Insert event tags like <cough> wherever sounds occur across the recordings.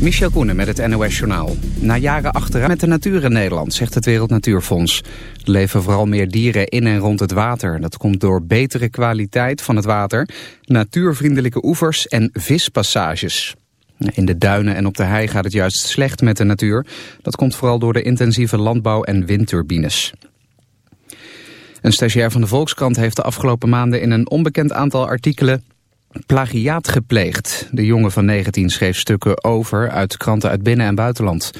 Michel Koenen met het NOS-journaal. Na jaren achteruit met de natuur in Nederland, zegt het Wereld Natuurfonds. Er leven vooral meer dieren in en rond het water. Dat komt door betere kwaliteit van het water, natuurvriendelijke oevers en vispassages. In de duinen en op de hei gaat het juist slecht met de natuur. Dat komt vooral door de intensieve landbouw en windturbines. Een stagiair van de Volkskrant heeft de afgelopen maanden in een onbekend aantal artikelen plagiaat gepleegd. De jongen van 19 schreef stukken over uit kranten uit binnen- en buitenland.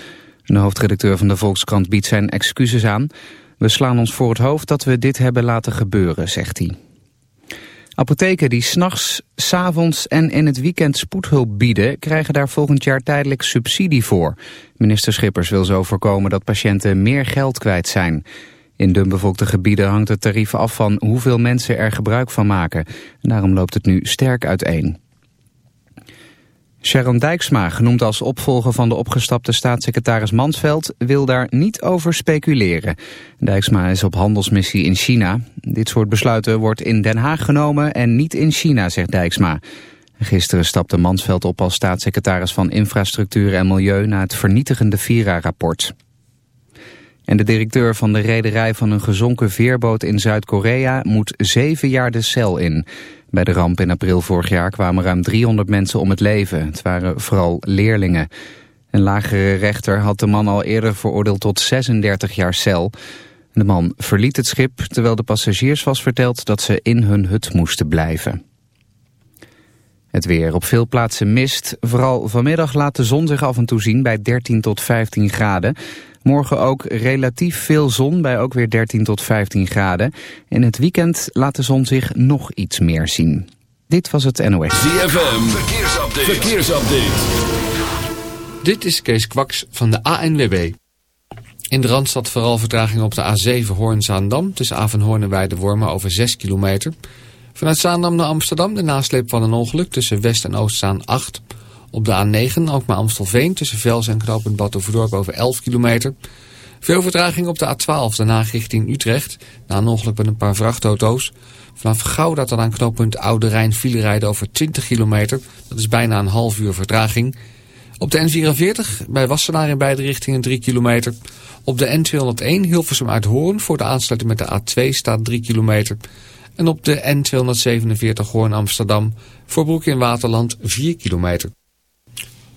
De hoofdredacteur van de Volkskrant biedt zijn excuses aan. We slaan ons voor het hoofd dat we dit hebben laten gebeuren, zegt hij. Apotheken die s'nachts, s'avonds en in het weekend spoedhulp bieden... krijgen daar volgend jaar tijdelijk subsidie voor. Minister Schippers wil zo voorkomen dat patiënten meer geld kwijt zijn... In dunbevolkte gebieden hangt het tarief af van hoeveel mensen er gebruik van maken. En daarom loopt het nu sterk uiteen. Sharon Dijksma, genoemd als opvolger van de opgestapte staatssecretaris Mansveld, wil daar niet over speculeren. Dijksma is op handelsmissie in China. Dit soort besluiten wordt in Den Haag genomen en niet in China, zegt Dijksma. Gisteren stapte Mansveld op als staatssecretaris van Infrastructuur en Milieu na het vernietigende Vira-rapport. En de directeur van de rederij van een gezonken veerboot in Zuid-Korea moet zeven jaar de cel in. Bij de ramp in april vorig jaar kwamen ruim 300 mensen om het leven. Het waren vooral leerlingen. Een lagere rechter had de man al eerder veroordeeld tot 36 jaar cel. De man verliet het schip terwijl de passagiers was verteld dat ze in hun hut moesten blijven. Het weer op veel plaatsen mist. Vooral vanmiddag laat de zon zich af en toe zien bij 13 tot 15 graden. Morgen ook relatief veel zon bij ook weer 13 tot 15 graden. In het weekend laat de zon zich nog iets meer zien. Dit was het NOS. ZFM, verkeersupdate. verkeersupdate. Dit is Kees Kwaks van de ANWB. In de Randstad vooral vertraging op de A7 Hoorn-Zaandam... tussen Avenhoorn en Weidewormen over 6 kilometer... Vanuit Zaandam naar Amsterdam de nasleep van een ongeluk tussen West- en Oostzaan 8. Op de A9 ook naar Amstelveen tussen Vels en Knooppunt Batuverdorp over 11 kilometer. Veel vertraging op de A12 daarna richting Utrecht. Na een ongeluk met een paar vrachtauto's. Vanaf Gouda tot aan knooppunt Oude Rijn file rijden over 20 kilometer. Dat is bijna een half uur vertraging. Op de N44 bij Wassenaar in beide richtingen 3 kilometer. Op de N201 Hilversum uit Hoorn voor de aansluiting met de A2 staat 3 kilometer. En op de N247 Hoorn Amsterdam voor Broek in Waterland 4 kilometer.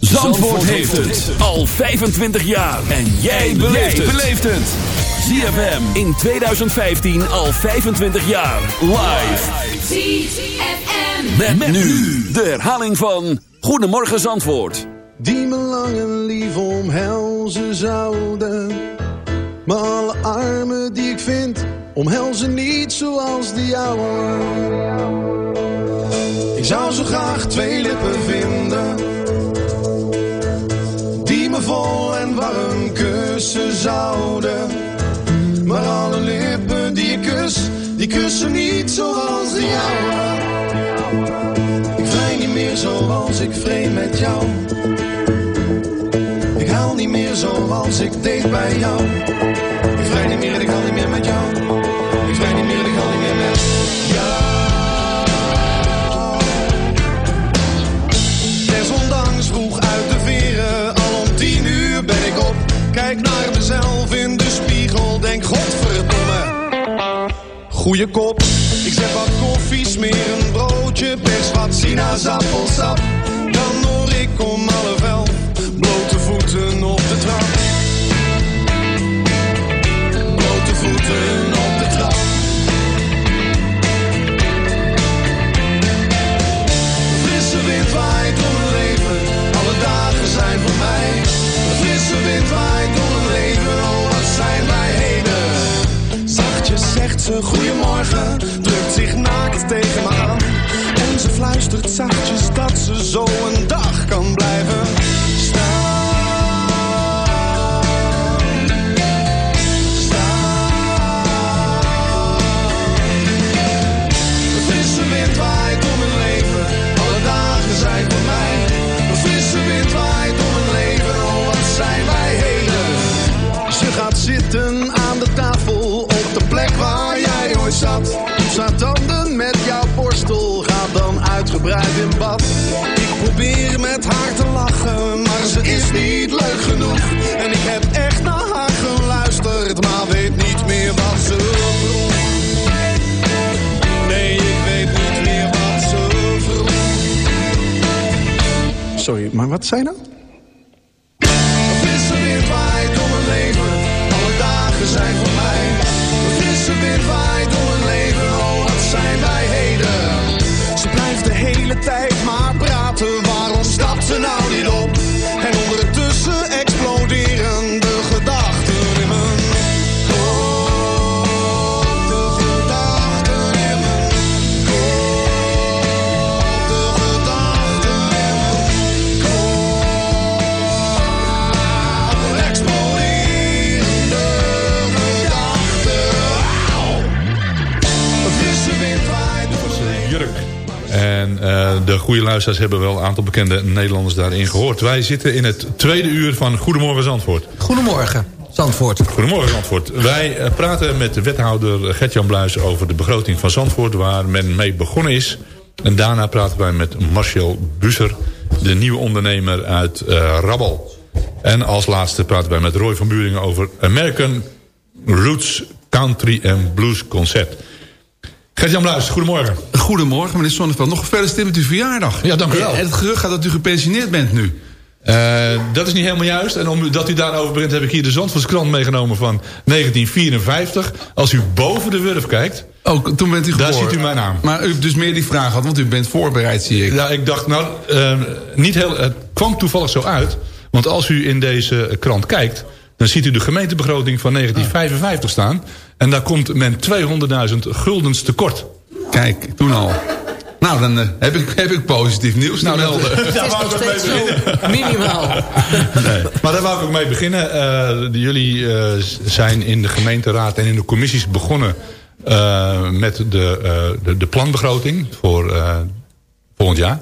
Zandvoort heeft het al 25 jaar. En jij beleeft het. ZFM in 2015 al 25 jaar. Live. ZFM. Met, met nu de herhaling van Goedemorgen Zandvoort. Die me lang en lief omhelzen zouden. Maar alle armen die ik vind, omhelzen niet zoals die jouwe. Ik zou zo graag twee lippen vinden. Die me vol en warm kussen zouden. Maar alle lippen die ik kus, die kussen niet zoals die jouwe. Ik vrij niet meer zoals ik vreemd met jou. Ik haal niet meer zoals ik deed bij jou. Ik vrij niet meer en ik haal niet meer met jou. Desondanks vroeg uit de veren, al om tien uur ben ik op. Kijk naar mezelf in de spiegel, denk godverdomme. Goeie kop, ik zet wat koffie, smeer een broodje, pers wat sinaasappelsap. Dan hoor ik om half elf Ze goeiemorgen, drukt zich naakt tegen me aan. En ze fluistert zachtjes dat ze zo een dag wat zei nou? Goede luisteraars hebben wel een aantal bekende Nederlanders daarin gehoord. Wij zitten in het tweede uur van Goedemorgen Zandvoort. Goedemorgen, Zandvoort. Goedemorgen Zandvoort. Wij eh, praten met de wethouder Gert-Jan Bluis over de begroting van Zandvoort... waar men mee begonnen is. En daarna praten wij met Marcel Busser, de nieuwe ondernemer uit Rabbel. En als laatste praten wij met Roy van Buringen over American Roots Country and Blues Concert. Gert-Jan Bluis, goedemorgen. Goedemorgen, meneer Sonneveld. Nog gefeliciteerd met uw verjaardag. Ja, dank u wel. En het gerucht gaat dat u gepensioneerd bent nu. Eh, dat is niet helemaal juist. En omdat u daarover begint, heb ik hier de Zandvoortskrant meegenomen van 1954. Als u boven de wurf kijkt, Oh, toen bent u geboren. daar ziet u mijn naam. Maar u hebt dus meer die vraag gehad, want u bent voorbereid, zie ik. Ja, ik dacht, nou, eh, niet heel, het kwam toevallig zo uit. Want als u in deze krant kijkt, dan ziet u de gemeentebegroting van 1955 staan. En daar komt men 200.000 guldens tekort. Kijk, toen al. Nou, dan eh, heb, ik, heb ik positief nieuws te melden. Daar wou ik ook mee beginnen. Minimaal. Nee. Maar daar wou ik ook mee beginnen. Eh, jullie eh, zijn in de gemeenteraad en in de commissies begonnen... eh, met de, eh, de, de planbegroting voor eh, volgend jaar.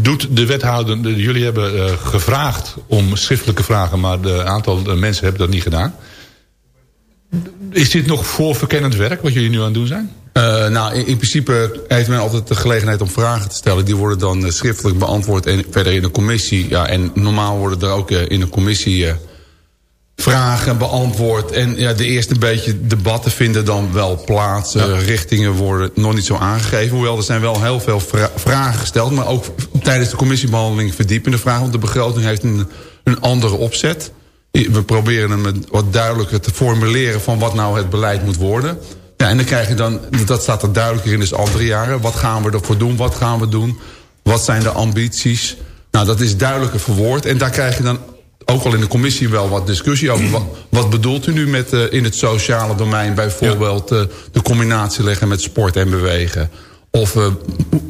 Doet de wethouder... de- jullie hebben eh, gevraagd om schriftelijke vragen... maar de aantal mensen hebben dat niet gedaan. Is dit nog voorverkennend werk wat jullie nu aan het doen zijn? Eh, nou, in, in principe heeft men altijd de gelegenheid om vragen te stellen. Die worden dan eh, schriftelijk beantwoord en verder in de commissie. Ja, en normaal worden er ook in de commissie vragen beantwoord. En ja, de eerste beetje debatten vinden dan wel plaats. Eh, richtingen worden nog niet zo aangegeven. Hoewel er zijn wel heel veel vra- vragen gesteld. Maar ook tijdens de commissiebehandeling verdiepende vragen. Want de begroting heeft een, een andere opzet. We proberen hem wat duidelijker te formuleren... van wat nou het beleid moet worden. Ja, en dan krijg je dan, dat staat er duidelijker in dus andere jaren. Wat gaan we ervoor doen? Wat gaan we doen? Wat zijn de ambities? Nou, dat is duidelijker verwoord. En daar krijg je dan ook al in de commissie wel wat discussie over. Wat, wat bedoelt u nu met eh, in het sociale domein bijvoorbeeld eh, de combinatie leggen met sport en bewegen? Of eh,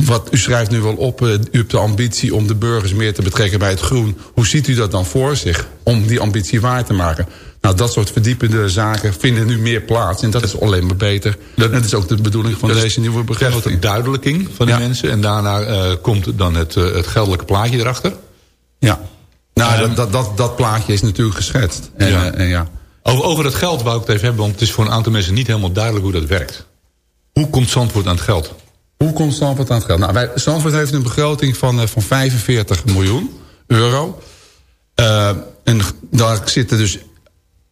wat u schrijft nu wel op, u hebt de ambitie om de burgers meer te betrekken bij het groen. Hoe ziet u dat dan voor zich om die ambitie waar te maken? Nou, dat soort verdiepende zaken vinden nu meer plaats. En dat is alleen maar beter. Dat, is ook de bedoeling van deze nieuwe krijgt een begroting. duidelijking van die Ja. mensen. En daarna komt dan het, het geldelijke plaatje erachter. Ja. Nou, dat, dat, dat, dat plaatje is natuurlijk geschetst. En, Ja. ja. en ja. Over, over het geld wou ik het even hebben, want het is voor een aantal mensen niet helemaal duidelijk hoe dat werkt. Hoe komt Zandvoort aan het geld? Hoe komt Zandvoort aan het geld? Nou, wij, Zandvoort heeft een begroting van, eh, van 45 miljoen euro. Eh, en daar zitten dus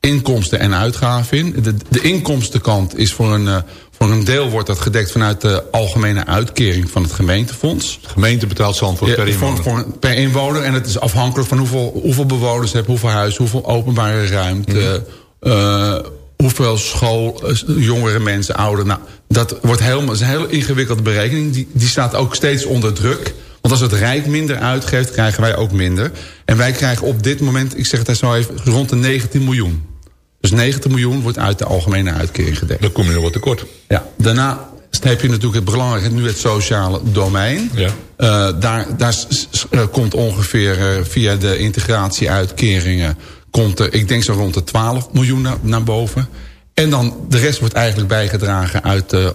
inkomsten en uitgaven in. De, de inkomstenkant is voor een, eh, Voor een deel wordt dat gedekt vanuit de algemene uitkering van het gemeentefonds. De gemeente betaalt Zandvoort per Ja, voor- inwoner. voor- per inwoner. En het is afhankelijk van hoeveel, hoeveel bewoners je hebt, hoeveel huis, hoeveel openbare ruimte, eh, hoeveel school, eh, jongere mensen, ouderen. Nou, dat wordt helemaal, dat is een hele ingewikkelde berekening. Die, die staat ook steeds onder druk. Want als het Rijk minder uitgeeft, krijgen wij ook minder. En wij krijgen op dit moment, ik zeg het zo even, rond de 19 miljoen. Dus 90 miljoen wordt uit de algemene uitkering gedekt. Dan kom je nog wat tekort. Ja, daarna heb je natuurlijk het belangrijke, nu het sociale domein. Ja. Eh, daar daar eh, komt ongeveer eh, via de integratieuitkeringen... komt er, ik denk zo rond de 12 miljoen naar, naar boven. En dan de rest wordt eigenlijk bijgedragen uit de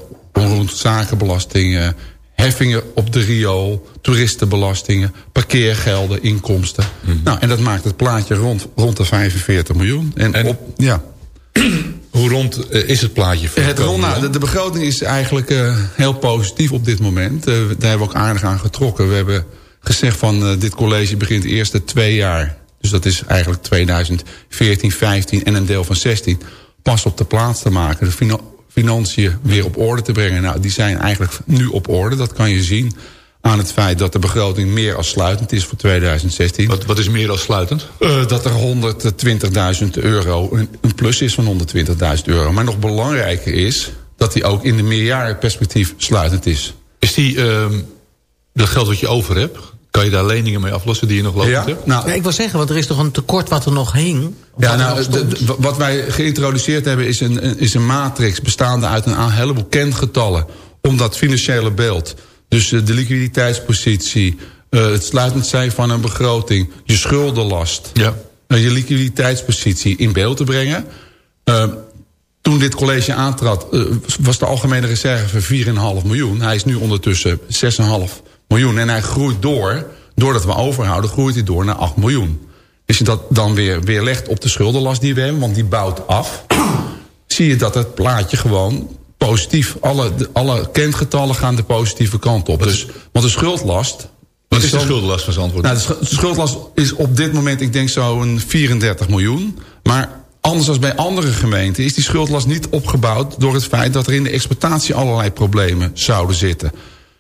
zakenbelastingen... heffingen op de riool, toeristenbelastingen... parkeergelden, inkomsten. Nou, en dat maakt het plaatje rond, rond de 45 miljoen. En, En- op, ja, <clears throat> Hoe rond eh, is het plaatje? voor het rond, nou, de, de begroting is eigenlijk eh, heel positief op dit moment. Eh, daar hebben we ook aardig aan getrokken. We hebben gezegd van dit college begint de eerste twee jaar. Dus dat is eigenlijk 2014, 15 en een deel van 16. Pas op de plaats te maken. De financiën weer op orde te brengen. Nou, die zijn eigenlijk nu op orde. Dat kan je zien aan het feit dat de begroting meer als sluitend is voor 2016. Wat, wat is meer dan sluitend? Eh, dat er 120.000 euro een, een plus is van 120.000 euro. Maar nog belangrijker is dat die ook in de meerjarenperspectief sluitend is. Is die, ehm, dat geld wat je over hebt, kan je daar leningen mee aflossen die je nog lopend hebt? Nou, Ja, ik wil zeggen, want er is toch een tekort wat er nog hing? Ja, wat nou, nog stond? wat wij geïntroduceerd hebben is een, een- is een matrix bestaande uit een heleboel kentgetallen. Om dat financiële beeld, dus eh, de liquiditeitspositie, eh, het sluitend zijn van een begroting, je schuldenlast, Ja. eh, je liquiditeitspositie in beeld te brengen. Toen dit college aantrad, was de algemene reserve 4,5 miljoen. Hij is nu ondertussen 6,5 miljoen. En hij groeit door, doordat we overhouden, groeit hij door naar 8 miljoen. Als je dat dan weer, weer legt op de schuldenlast die we hebben, want die bouwt af... <clears throat> zie je dat het plaatje gewoon positief... alle, alle kentgetallen gaan de positieve kant op. Dus, want de schuldlast... Wat is de schuldenlast van Zandvoort? nou, de schu- de schuldlast is op dit moment, ik denk zo een 34 miljoen. Maar anders dan bij andere gemeenten is die schuldlast niet opgebouwd... door het feit dat er in de exploitatie allerlei problemen zouden zitten.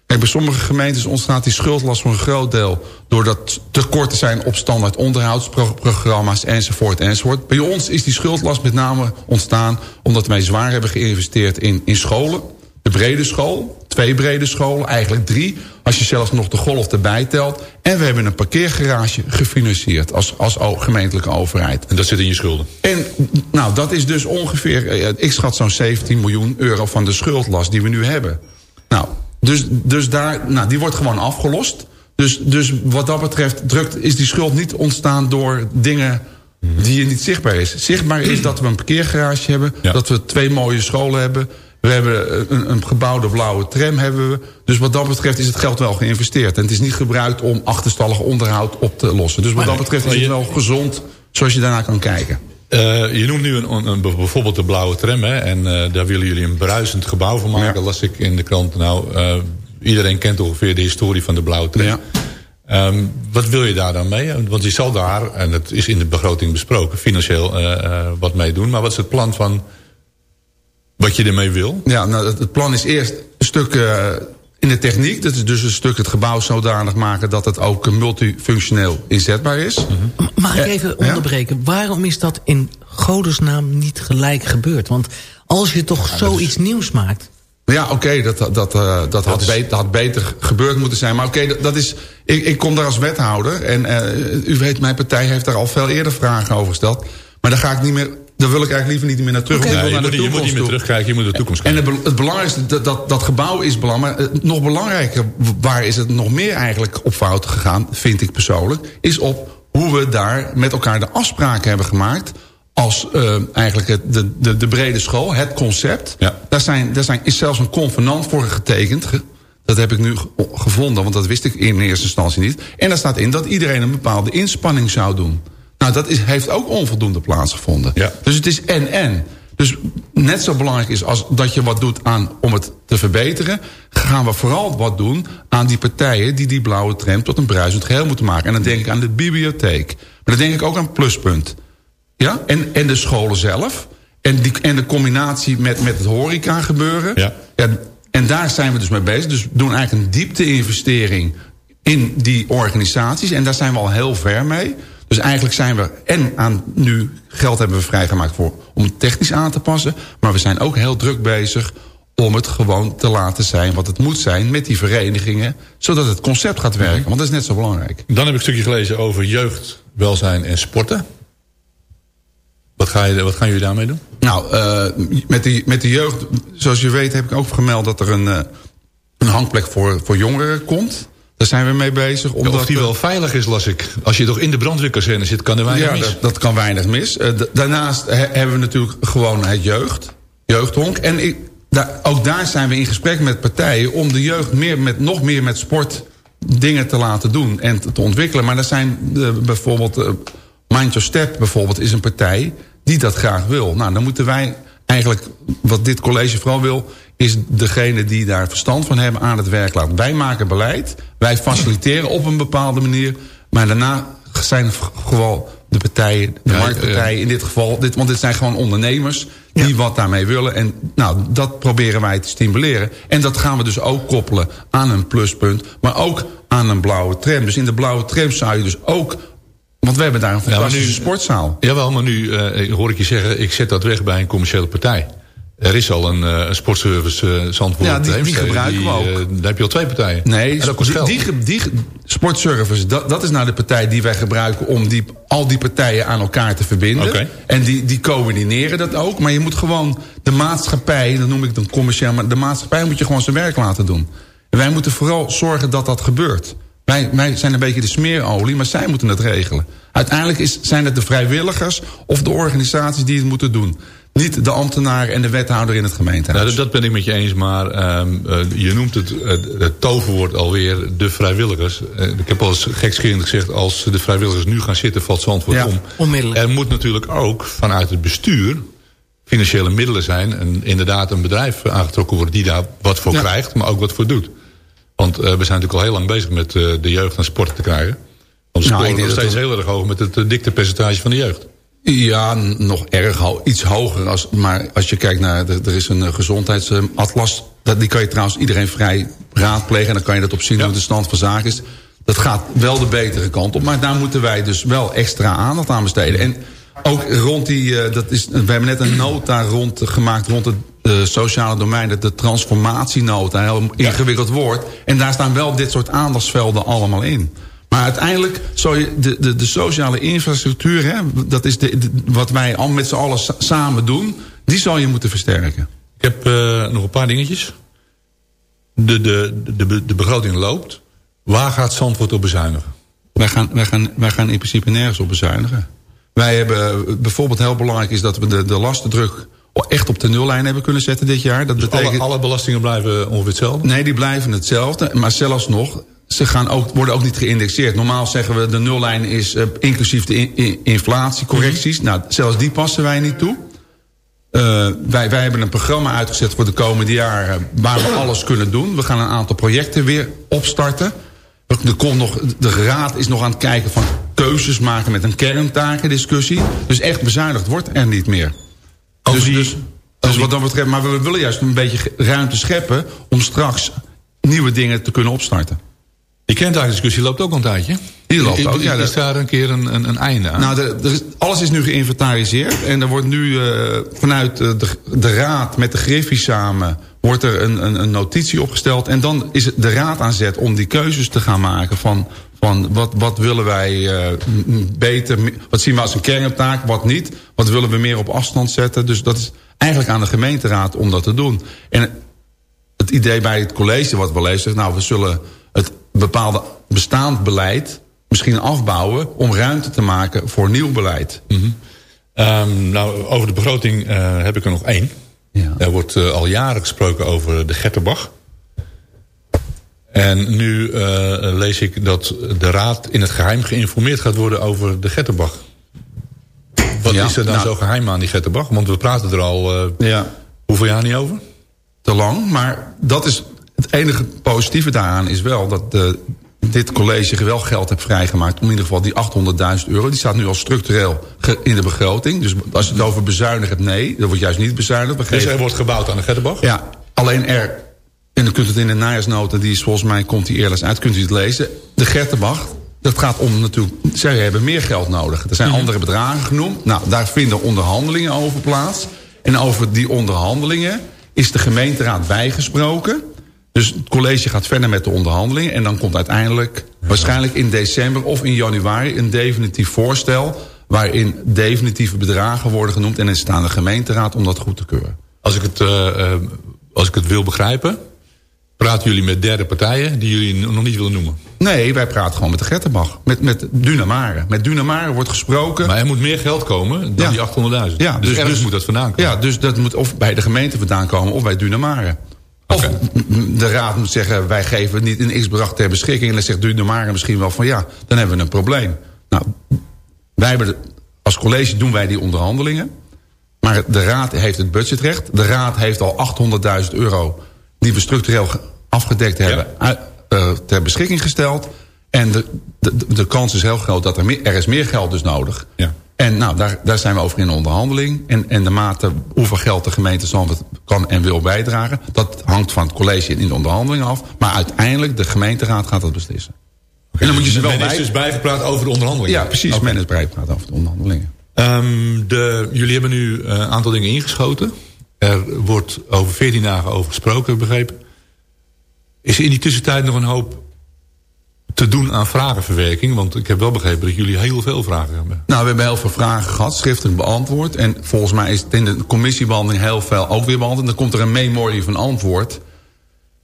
Kijk, bij sommige gemeentes ontstaat die schuldlast voor een groot deel... doordat tekorten zijn op standaard onderhoudsprogramma's enzovoort enzovoort. Bij ons is die schuldlast met name ontstaan... omdat wij zwaar hebben geïnvesteerd in, in scholen. De brede school, twee brede scholen, eigenlijk drie... als je zelfs nog de golf erbij telt. En we hebben een parkeergarage gefinancierd als, als gemeentelijke overheid. En dat zit in je schulden. En nou, dat is dus ongeveer, eh, ik schat zo'n 17 miljoen euro van de schuldlast die we nu hebben. Nou, dus, dus daar, nou, die wordt gewoon afgelost. Dus, dus wat dat betreft drukt, is die schuld niet ontstaan door dingen die je niet zichtbaar is. Zichtbaar is dat we een parkeergarage hebben, Ja. dat we twee mooie scholen hebben. We hebben een, een gebouwde blauwe tram hebben we. Dus wat dat betreft is het geld wel geïnvesteerd. En het is niet gebruikt om achterstallig onderhoud op te lossen. Dus wat dat betreft is het wel gezond zoals je daarnaar kan kijken. Eh, je noemt nu een, een, bijvoorbeeld de blauwe tram. Hè, en eh, daar willen jullie een bruisend gebouw van maken. Ja. Las ik in de krant. Nou, eh, iedereen kent ongeveer de historie van de blauwe tram. Ja. Ehm, wat wil je daar dan mee? Want je zal daar, en dat is in de begroting besproken... financieel wat mee doen. Maar wat is het plan van wat je ermee wil? Ja, nou, het, plan is eerst een stuk in de techniek. Dat is dus een stuk het gebouw zodanig maken... dat het ook multifunctioneel inzetbaar is. Mag ik Eh, even ja? onderbreken? Waarom is dat in godesnaam niet gelijk gebeurd? Want als je toch zoiets nieuws maakt... Ja, oké, dat, dat, dat, eh, dat, had is- beter, dat had beter gebeurd moeten zijn. Maar oké, dat, dat is. Ik, ik kom daar als wethouder. En eh, u weet, mijn partij heeft daar al veel eerder vragen over gesteld. Maar daar ga ik niet meer. Daar wil ik eigenlijk liever niet meer naar terug. Nee, je, naar moet, de je moet niet meer terugkijken, je moet de toekomst En kijken. het, bel- het belangrijkste, dat, dat, dat gebouw is belangrijk. Maar eh, nog belangrijker, waar is het nog meer eigenlijk op fout gegaan, vind ik persoonlijk, is op hoe we daar met elkaar de afspraken hebben gemaakt. Als eh, eigenlijk het, de, de, de brede school, het concept. Ja. Daar, zijn, daar zijn, is zelfs een convenant voor getekend. Ge- Dat heb ik nu ge- gevonden, want dat wist ik in eerste instantie niet. En daar staat in dat iedereen een bepaalde inspanning zou doen. Nou, dat is, heeft ook onvoldoende plaatsgevonden. Ja. Dus het is en-en. Dus net zo belangrijk is als dat je wat doet aan, om het te verbeteren... gaan we vooral wat doen aan die partijen... die die blauwe tram tot een bruisend geheel moeten maken. En dan denk ik aan de bibliotheek. Maar dan denk ik ook aan Pluspunt. Ja? En, en de scholen zelf. En, die, en de combinatie met, met het horeca gebeuren. Ja. en daar zijn we dus mee bezig. Dus we doen eigenlijk een diepte-investering in die organisaties. En daar zijn we al heel ver mee. Dus eigenlijk zijn we en aan nu geld hebben we vrijgemaakt voor om het technisch aan te passen. Maar we zijn ook heel druk bezig om het gewoon te laten zijn wat het moet zijn met die verenigingen. Zodat het concept gaat werken. Want dat is net zo belangrijk. Dan heb ik een stukje gelezen over jeugd, welzijn en sporten. Wat, ga je, wat gaan jullie daarmee doen? Nou, uh, met, die, met de jeugd, zoals je weet heb ik ook gemeld dat er een, uh, een hangplek voor, voor jongeren komt. Daar zijn we mee bezig. Omdat of die wel veilig is, las ik. Als je toch in de brandweerkazerne zit, kan er weinig ja, mis. Dat, dat kan weinig mis. Uh, daarnaast he, hebben we natuurlijk gewoon het jeugd. Jeugdhonk. En ik, daar, ook daar zijn we in gesprek met partijen... om de jeugd meer met, nog meer met sport dingen te laten doen en te, te ontwikkelen. Maar er zijn de, bijvoorbeeld... Uh, Mind Your Step bijvoorbeeld is een partij die dat graag wil. Nou, dan moeten wij eigenlijk, wat dit college vooral wil... is degene die daar verstand van hebben aan het werk laten. Wij maken beleid, wij faciliteren op een bepaalde manier... maar daarna zijn gewoon de partijen, de ja, marktpartijen in dit geval... Dit, want dit zijn gewoon ondernemers die ja. wat daarmee willen. En nou, dat proberen wij te stimuleren. En dat gaan we dus ook koppelen aan een pluspunt... maar ook aan een blauwe tram. Dus in de blauwe tram zou je dus ook want we hebben daar een fantastische ja, nu, sportzaal. Jawel, maar nu uh, hoor ik je zeggen... ik zet dat weg bij een commerciële partij. Er is al een, uh, sportservice uh, Zandvoort. Ja, die, die gebruiken we ook. Uh, daar heb je al twee partijen. Nee, die, die, die, sportservice, dat, dat is nou de partij die wij gebruiken... om die, al die partijen aan elkaar te verbinden. Okay. En die, die coördineren dat ook. Maar je moet gewoon de maatschappij, dat noem ik dan commercieel... maar de maatschappij moet je gewoon zijn werk laten doen. En wij moeten vooral zorgen dat dat gebeurt. Wij, wij zijn een beetje de smeerolie, maar zij moeten het regelen. Uiteindelijk is, zijn het de vrijwilligers of de organisaties die het moeten doen. Niet de ambtenaar en de wethouder in het gemeentehuis. Nou, dat ben ik met je eens, maar um, uh, je noemt het, uh, het toverwoord alweer de vrijwilligers. Uh, ik heb al eens gekscherend gezegd, als de vrijwilligers nu gaan zitten, valt Zandvoort ja, om. Onmiddellijk. Er moet natuurlijk ook vanuit het bestuur financiële middelen zijn... en inderdaad een bedrijf aangetrokken worden die daar wat voor ja. krijgt, maar ook wat voor doet. Want we zijn natuurlijk al heel lang bezig met de jeugd naar sport te krijgen. Want we nou, nog steeds heel erg hoog met het uh, dikte percentage van de jeugd. Ja, nog erg ho iets hoger. Als, maar als je kijkt naar, er, er is een gezondheidsatlas. Dat, die kan je trouwens iedereen vrij raadplegen. En dan kan je dat op zien ja. hoe de stand van zaken is. Dat gaat wel de betere kant op. Maar daar moeten wij dus wel extra aandacht aan besteden. En ook rond die, dat is, we hebben net een nota rond, gemaakt rond het sociale domein, de transformatienota, een heel ingewikkeld woord. En daar staan wel dit soort aandachtsvelden allemaal in. Maar uiteindelijk, zou je de, de, de sociale infrastructuur, hè, dat is de, de, wat wij al met z'n allen samen doen, die zal je moeten versterken. Ik heb uh, nog een paar dingetjes. De, de, de, de begroting loopt. Waar gaat Zandvoort op bezuinigen? Wij gaan, wij, gaan, wij gaan in principe nergens op bezuinigen. Wij hebben bijvoorbeeld heel belangrijk is dat we de, de lastendruk echt op de nullijn hebben kunnen zetten dit jaar. Dat dus betekent... alle, alle belastingen blijven ongeveer hetzelfde? Nee, die blijven hetzelfde. Maar zelfs nog, ze gaan ook, worden ook niet geïndexeerd. Normaal zeggen we de nullijn is uh, inclusief de in, in, inflatiecorrecties. -hmm. Nou, zelfs die passen wij niet toe. Uh, wij, wij hebben een programma uitgezet voor de komende jaren... waar we alles kunnen doen. We gaan een aantal projecten weer opstarten. Er komt nog, de raad is nog aan het kijken van keuzes maken... met een kerntakendiscussie. Dus echt bezuinigd wordt er niet meer. Dus, die, dus, dus wat dat betreft, maar we willen juist een beetje ruimte scheppen... om straks nieuwe dingen te kunnen opstarten. Die kerntaakdiscussie loopt ook een tijdje. Die loopt ook, ja. Is daar een keer een, een, een einde aan? Nou, de, de is, alles is nu geïnventariseerd. En er wordt nu uh, vanuit de, de raad met de Griffie samen... wordt er een, een, een notitie opgesteld. En dan is de raad aan zet om die keuzes te gaan maken... van, van wat, wat willen wij uh, beter... wat zien we als een kerntaak, wat niet... wat willen we meer op afstand zetten. Dus dat is eigenlijk aan de gemeenteraad om dat te doen. En het idee bij het college wat we lezen... nou, we zullen bepaalde bestaand beleid misschien afbouwen... om ruimte te maken voor nieuw beleid. Mm -hmm. um, nou, over de begroting uh, heb ik er nog één. Ja. Er wordt uh, al jaren gesproken over de Getterbach. En nu uh, lees ik dat de raad in het geheim geïnformeerd gaat worden over de Getterbach. Wat ja, is er dan nou, zo geheim aan die Getterbach? Want we praten er al ja. hoeveel jaar niet over? Te lang, maar dat is het enige positieve daaraan is wel dat de, dit college wel geld hebt vrijgemaakt... om in ieder geval die 800.000 euro... die staat nu al structureel in de begroting. Dus als je het over bezuinigen hebt, nee. Dat wordt juist niet bezuinigd. Dus er wordt gebouwd aan de Gettenbach? Ja, alleen er... en dan kunt u het in de najaarsnota... die is volgens mij, komt die eerlijk uit, kunt u het lezen. De Gertenbach, dat gaat om natuurlijk... zij hebben meer geld nodig. Er zijn andere bedragen genoemd. Nou, daar vinden onderhandelingen over plaats. En over die onderhandelingen is de gemeenteraad bijgesproken... Dus het college gaat verder met de onderhandelingen... en dan komt uiteindelijk, waarschijnlijk in december of in januari... een definitief voorstel waarin definitieve bedragen worden genoemd... en dan staat de gemeenteraad om dat goed te keuren. Als ik het, eh, eh, als ik het wil begrijpen... praten jullie met derde partijen die jullie nog niet willen noemen. Nee, wij praten gewoon met de Gettenbach. Met, met Dunamare. Met Dunamare wordt gesproken. Maar er moet meer geld komen dan Ja. die 800.000. Ja, dus, dus- dus- moet dat vandaan komen. Ja, dus dat moet of bij de gemeente vandaan komen of bij Dunamare. Of de raad moet zeggen, wij geven niet een x-bedrag ter beschikking. En dan zegt Dunamare misschien wel van ja, dan hebben we een probleem. Nou, wij hebben de- als college doen wij die onderhandelingen. Maar de raad heeft het budgetrecht. De raad heeft al 800.000 euro die we structureel ge- afgedekt hebben... uit- eh, ter beschikking gesteld. En de, de, de kans is heel groot dat er, meer, er is meer geld dus nodig. Ja. En nou, daar, daar zijn we over in onderhandeling. En, en de mate hoeveel geld de gemeente Zandvoort kan en wil bijdragen... dat hangt van het college in de onderhandeling af. Maar uiteindelijk, de gemeenteraad gaat dat beslissen. En dan moet je ze wel Men is bij... dus bijgepraat over de onderhandelingen. Ja, precies. Oké. Men is bijgepraat over de onderhandelingen. Ehm, de, jullie hebben nu eh, een aantal dingen ingeschoten. Er wordt over 14 dagen over gesproken, begrepen. Is er in die tussentijd nog een hoop te doen aan vragenverwerking? Want ik heb wel begrepen dat jullie heel veel vragen hebben. Nou, we hebben heel veel vragen gehad, schriftelijk beantwoord. En volgens mij is het in de commissiebehandeling heel veel ook weer beantwoord. Dan komt er een memorie van antwoord.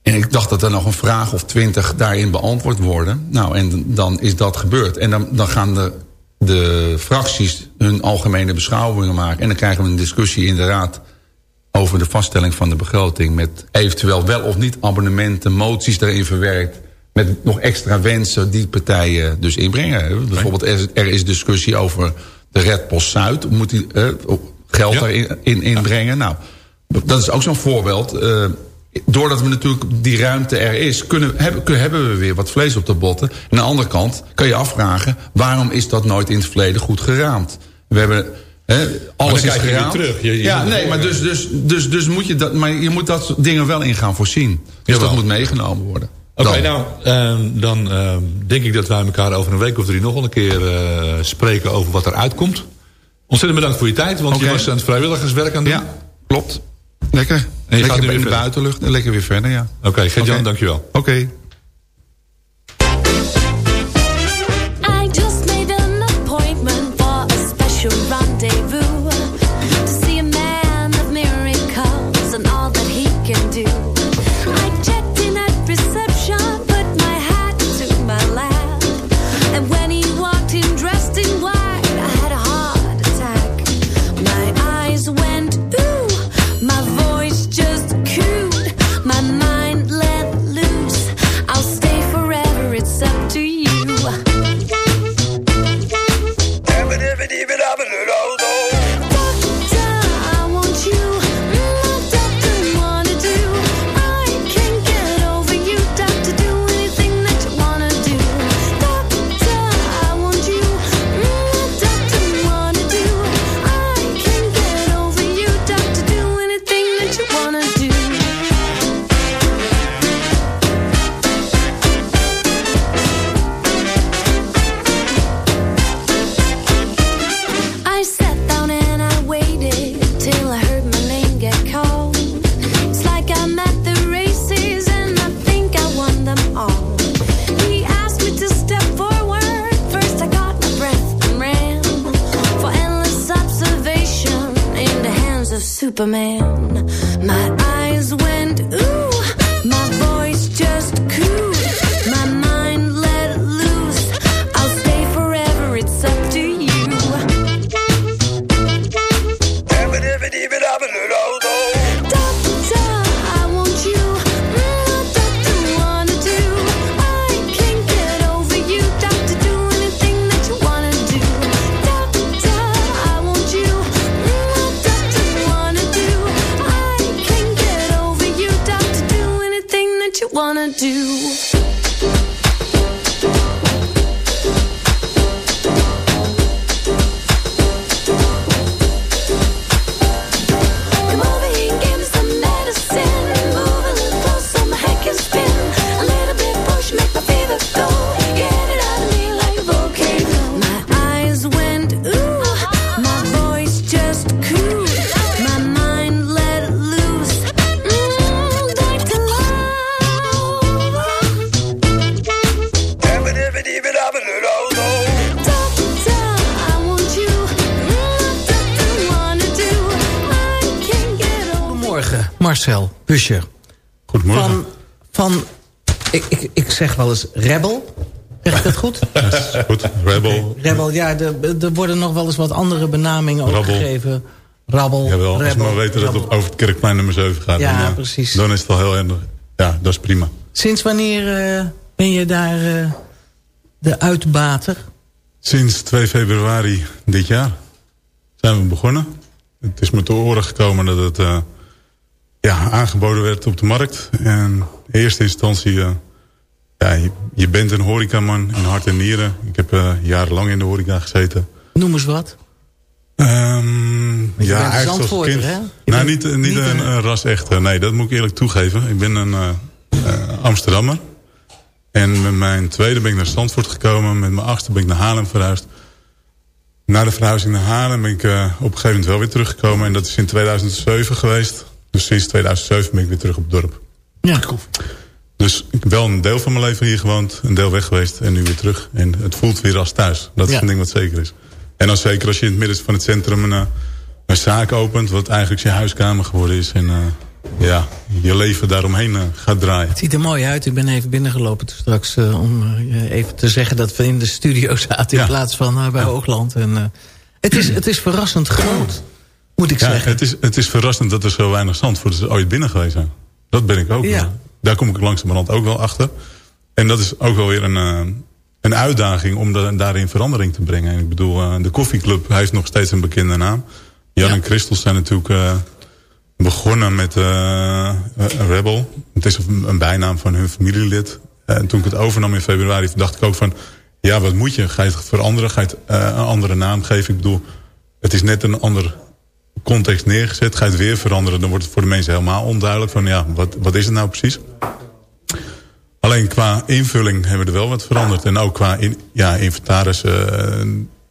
En ik dacht dat er nog een vraag of twintig daarin beantwoord worden. Nou, en dan is dat gebeurd. En dan, dan gaan de, de fracties hun algemene beschouwingen maken. En dan krijgen we een discussie in de raad over de vaststelling van de begroting... met eventueel wel of niet abonnementen, moties erin verwerkt... met nog extra wensen die partijen dus inbrengen. Bijvoorbeeld er, is- er is discussie over de Redpost Zuid. Moet die eh, geld Ja. daarin in, inbrengen? Nou, dat is ook zo'n voorbeeld. Eh, doordat we natuurlijk die ruimte er is... Kunnen, hebben, hebben we weer wat vlees op de botten. En aan de andere kant kan je afvragen... waarom is dat nooit in het verleden goed geraamd? We hebben... Alles is geraamd. terug. Je- je ja, nee, maar dus, dus, dus, dus moet je dat, maar je moet dat soort dingen wel in gaan voorzien. Dus Jawel. dat moet meegenomen worden. Oké, nou, ehm, dan ehm, denk ik dat wij elkaar over een week of drie nog wel een keer eh, spreken over wat er uitkomt. Ontzettend bedankt voor je tijd, want je was aan het vrijwilligerswerk aan het doen. Ja, klopt. Lekker. gaat nu lekker weer in de buitenlucht en lekker weer verder, ja. Oké, Gert-Jan, Oké. dankjewel. Oké. Zeg wel eens rebel. Zeg ik dat goed? <laughs> Goed, Rebel. Rebel, ja, er, er worden nog wel eens wat andere benamingen ook Rabbel. gegeven. Rabbel, Jawel, als we rebel, maar weten dat het over het kerkplein nummer 7 gaat. Ja, dan, eh, precies. Dan is het wel heel erg. Ja, dat is prima. Sinds wanneer eh, ben je daar eh, de uitbater? Sinds 2 februari dit jaar zijn we begonnen. Het is me te oren gekomen dat het ja, aangeboden werd op de markt. En in eerste instantie, ja, je, je bent een horecaman in hart en nieren. Ik heb eh, jarenlang in de horeca gezeten. Noem eens wat. Ehm je ja, bent een eigenlijk als kind. hè? Je Nou, bent niet, niet, niet een, een- een ras echt. Nee, dat moet ik eerlijk toegeven. Ik ben een eh, eh, Amsterdammer. En met mijn tweede ben ik naar Zandvoort gekomen. Met mijn achtste ben ik naar Haarlem verhuisd. Na de verhuizing naar Haarlem ben ik eh, op een gegeven moment wel weer teruggekomen. En dat is in 2007 geweest. Dus sinds 2007 ben ik weer terug op het dorp. Ja. Dus ik heb wel een deel van mijn leven hier gewoond. Een deel weg geweest en nu weer terug. En het voelt weer als thuis. Dat is Ja. een ding wat zeker is. En dan zeker als je in het midden van het centrum een, eh, een zaak opent... wat eigenlijk je huiskamer geworden is. En eh, ja, je leven daaromheen eh, gaat draaien. Het ziet er mooi uit. Ik ben even binnengelopen toen straks om even te zeggen dat we in de studio <laughs> zaten... in plaats van bij Hoogland. En, het, is, het is verrassend groot, moet ik zeggen. het, is, het is verrassend dat er zo weinig Zandvoorters ooit binnen geweest zijn. Dat ben ik ook. Ja. Daar kom ik langzamerhand ook wel achter. En dat is ook wel weer een, eh, een uitdaging om da- daarin verandering te brengen. En ik bedoel, eh, de koffieclub heeft nog steeds een bekende naam. Jan Ja. en Christel zijn natuurlijk eh, begonnen met een Rebel. Het is een, een bijnaam van hun familielid. En toen ik het overnam in februari dacht ik ook van... ja, wat moet je? Ga je het veranderen? Ga je het een andere naam geven? Ik bedoel, het is net een ander context neergezet. Ga je het weer veranderen, dan wordt het voor de mensen helemaal onduidelijk. Van ja, wat, wat is het nou precies? Alleen qua invulling hebben we er wel wat veranderd. En ook qua in, ja, inventaris. eh,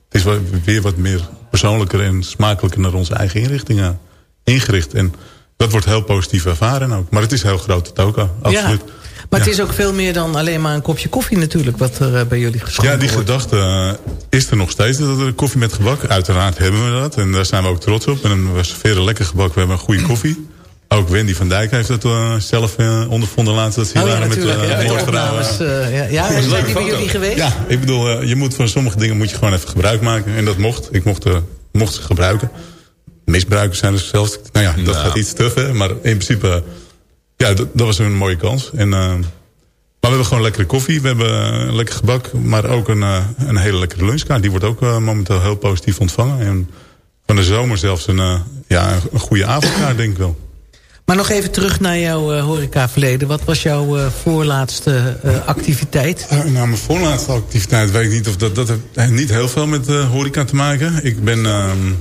het is weer wat meer persoonlijker en smakelijker naar onze eigen inrichtingen ingericht. En dat wordt heel positief ervaren ook. Maar het is heel groot, het ook, absoluut. Ja. Maar het Ja. is ook veel meer dan alleen maar een kopje koffie natuurlijk... wat er eh, bij jullie geschonken Ja, die wordt. gedachte eh, is er nog steeds. Dat er koffie met gebak. Uiteraard hebben we dat. En daar zijn we ook trots op. En we serveren lekker gebak. We hebben een goede koffie. Ook Wendy van Dijk heeft het eh, zelf ondervonden laatst. Dat ze hier Oh ja, waren met natuurlijk. eh, ja, opnames, eh, ja, ja en zijn die bij jullie geweest? Ja, ik bedoel, je moet van sommige dingen moet je gewoon even gebruik maken. En dat mocht. Ik mocht, eh, mocht ze gebruiken. Misbruikers zijn er zelfs. Nou ja, dat gaat iets te ver. Maar in principe, ja, dat, dat was een mooie kans. En, eh, maar we hebben gewoon lekkere koffie. We hebben eh, lekker gebak. Maar ook een, eh, een hele lekkere lunchkaart. Die wordt ook eh, momenteel heel positief ontvangen. En van de zomer zelfs een, ja, een goede avondkaart, denk ik wel. Maar nog even terug naar jouw horecaverleden. Wat was jouw voorlaatste activiteit? Nou, mijn voorlaatste activiteit weet ik niet of dat... Dat heeft niet heel veel met horeca te maken. Ik ben ehm, eh,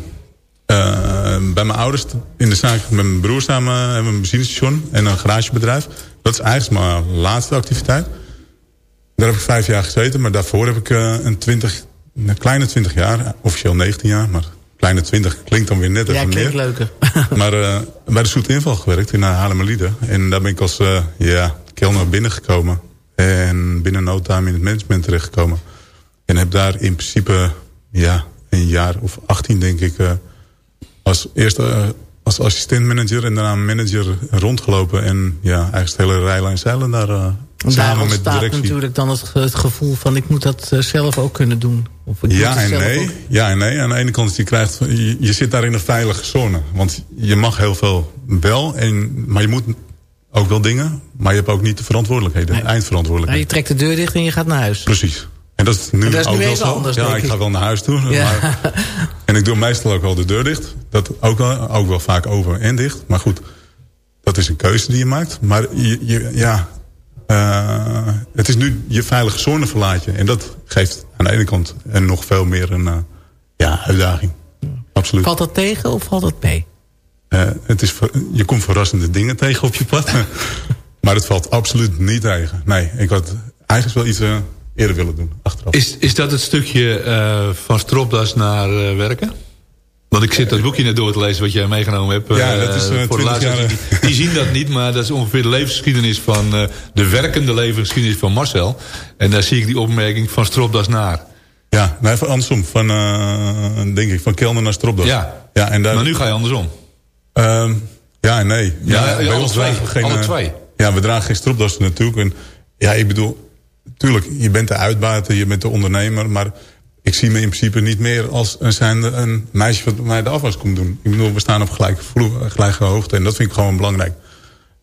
bij mijn ouders in de zaak met mijn broer samen... hebben we een benzinestation en een garagebedrijf. Dat is eigenlijk mijn laatste activiteit. Daar heb ik vijf jaar gezeten. Maar daarvoor heb ik eh, een, 20, een kleine twintig jaar. Officieel 19 jaar, maar kleine 20 klinkt dan weer net Ja, even meer. klinkt leuker. <laughs> Maar uh, bij de Zoete Inval gewerkt in Haarlemmerliede. En daar ben ik als uh, ja, kelner binnengekomen. En binnen no time in het management terechtgekomen. En heb daar in principe ja, een jaar of 18 denk ik... Uh, als eerste als assistent-manager en daarna manager rondgelopen. En ja, eigenlijk het hele rijlijn zeilen daar uh, samen met de directie. natuurlijk dan het, het, gevoel van ik moet dat uh, zelf ook kunnen doen. Of ik ja, en nee. Ook... ja en nee. Aan de ene kant je, krijgt, je, je zit daar in een veilige zone. Want je mag heel veel wel. En, maar je moet ook wel dingen. Maar je hebt ook niet de verantwoordelijkheden. Nee. Eindverantwoordelijkheden. Je trekt de deur dicht en je gaat naar huis. Precies. En dat is nu, dat is ook nu wel zo. Anders, ja, ik ga wel naar huis toe. Ja. Maar, <laughs> en ik doe meestal ook wel de deur dicht. Dat ook wel, ook wel vaak open en dicht. Maar goed, dat is een keuze die je maakt. Maar je, je, ja, uh, het is nu je veilige zone verlaat je. En dat geeft aan de ene kant en nog veel meer een uh, ja, uitdaging. Absoluut. Valt dat tegen of valt dat mee? Uh, het is, je komt verrassende dingen tegen op je pad. <laughs> maar het valt absoluut niet tegen. Nee, ik had eigenlijk wel iets eerder willen doen. Achteraf. Is, is dat het stukje uh, van stropdas naar uh, werken? Want ik zit dat boekje net door te lezen wat jij meegenomen hebt. Ja, dat is uh, voor de die, die <laughs> zien dat niet, maar dat is ongeveer de levensgeschiedenis van... Uh, de werkende levensgeschiedenis van Marcel. En daar zie ik die opmerking van stropdas naar. Ja, nou even andersom. Van, uh, denk ik, van kelner naar stropdas. Ja, ja en daar... maar nu ga je andersom. Uh, Ja en nee. Ja, Ja, bij alle twee. geen... Alle eh, twee. Ja, we dragen geen stropdassen natuurlijk. En ja, ik bedoel, tuurlijk, je bent de uitbater, je bent de ondernemer, maar ik zie me in principe niet meer als een, zijnde een meisje wat mij de afwas komt doen. Ik bedoel, we staan op gelijke, vloer, gelijke hoogte en dat vind ik gewoon belangrijk.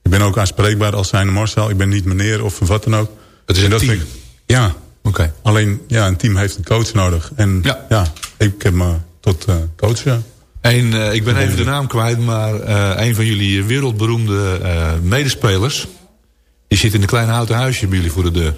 Ik ben ook aanspreekbaar als zijnde Marcel. Ik ben niet meneer of wat dan ook. Het is En een dat team. ik- ja, Oké. alleen ja, een team heeft een coach nodig. En Ja. ja, ik heb me tot eh, coach, ja. En eh, ik ben even de naam kwijt, maar eh, een van jullie wereldberoemde medespelers... die zit in een klein houten huisje bij jullie voor de deur.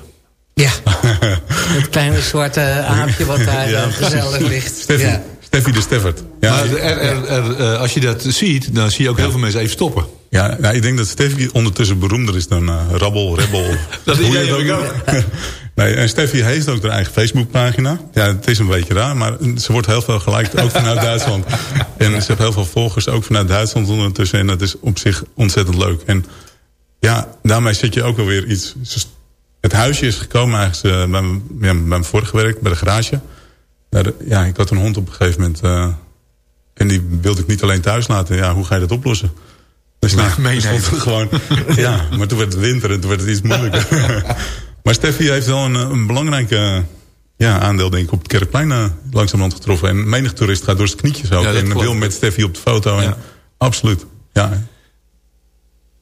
Ja, <laughs> het kleine zwarte aapje wat daar Ja, eh, gezellig ligt. Steffi, Ja. Steffi de Steffert. Ja, maar er, er, er, eh, als je dat ziet, dan zie je ook heel veel mensen even stoppen. Ja, nou, ik denk dat Steffi ondertussen beroemder is dan eh, Rabbel, Rebel. <laughs> Dat het heb ik <laughs> nee, en Steffi heeft ook haar eigen Facebookpagina. Ja, het is een beetje raar, maar ze wordt heel veel geliked, ook vanuit Duitsland. En ze heeft heel veel volgers, ook vanuit Duitsland ondertussen. En dat is op zich ontzettend leuk. En ja, daarmee zit je ook alweer iets... Het huisje is gekomen eigenlijk eh, bij, mijn, ja, bij mijn vorige werk, bij de garage. Daar, ja, ik had een hond op een gegeven moment... eh, en die wilde ik niet alleen thuis laten. Ja, hoe ga je dat oplossen? Dus nou, stond er gewoon, <laughs> ja, maar toen werd het winter en toen werd het iets moeilijker. <laughs> maar Steffi heeft wel een, een belangrijk eh, ja, aandeel denk ik op het Kerkplein uh, langzamerhand getroffen. En menig toerist gaat door zijn knietjes ook. Ja, en wil met Steffi op de foto. En, Ja. Absoluut, ja.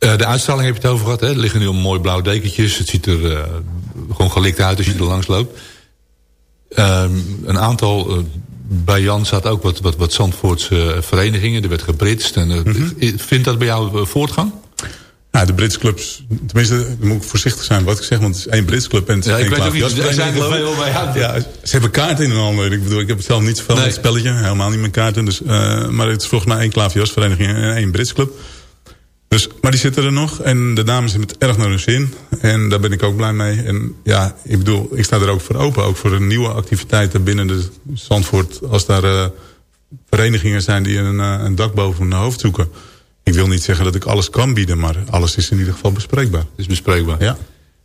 Eh, de uitstraling heb je het over gehad. Hè? Er liggen nu al mooi blauwe dekentjes. Het ziet er eh, gewoon gelikt uit als je er langs loopt. Ehm, een aantal... eh, bij Jan zat ook wat, wat, wat Zandvoortse verenigingen. Er werd gebritst. En, Mhm. Vindt dat bij jou voortgang? Nou, de Britse clubs, tenminste, dan moet ik voorzichtig zijn wat ik zeg, want het is één Britse club en het is Ja, ik geen weet ook niet, klaverjasvereniging, er zijn er ik. veel bij, ja. Ja, ze hebben kaarten in hun handen. Ik bedoel, ik heb zelf niet zoveel Nee. met het spelletje, helemaal niet met kaarten. Dus, maar het is volgens mij één klaverjasvereniging en één Britse club. Dus, maar die zitten er nog en de dames hebben het erg naar hun zin. En daar ben ik ook blij mee. En ja, ik bedoel, ik sta er ook voor open. Ook voor nieuwe activiteiten binnen de Zandvoort. Als daar eh, verenigingen zijn die een, eh, een dak boven hun hoofd zoeken. Ik wil niet zeggen dat ik alles kan bieden, maar alles is in ieder geval bespreekbaar. Het is bespreekbaar. Ja.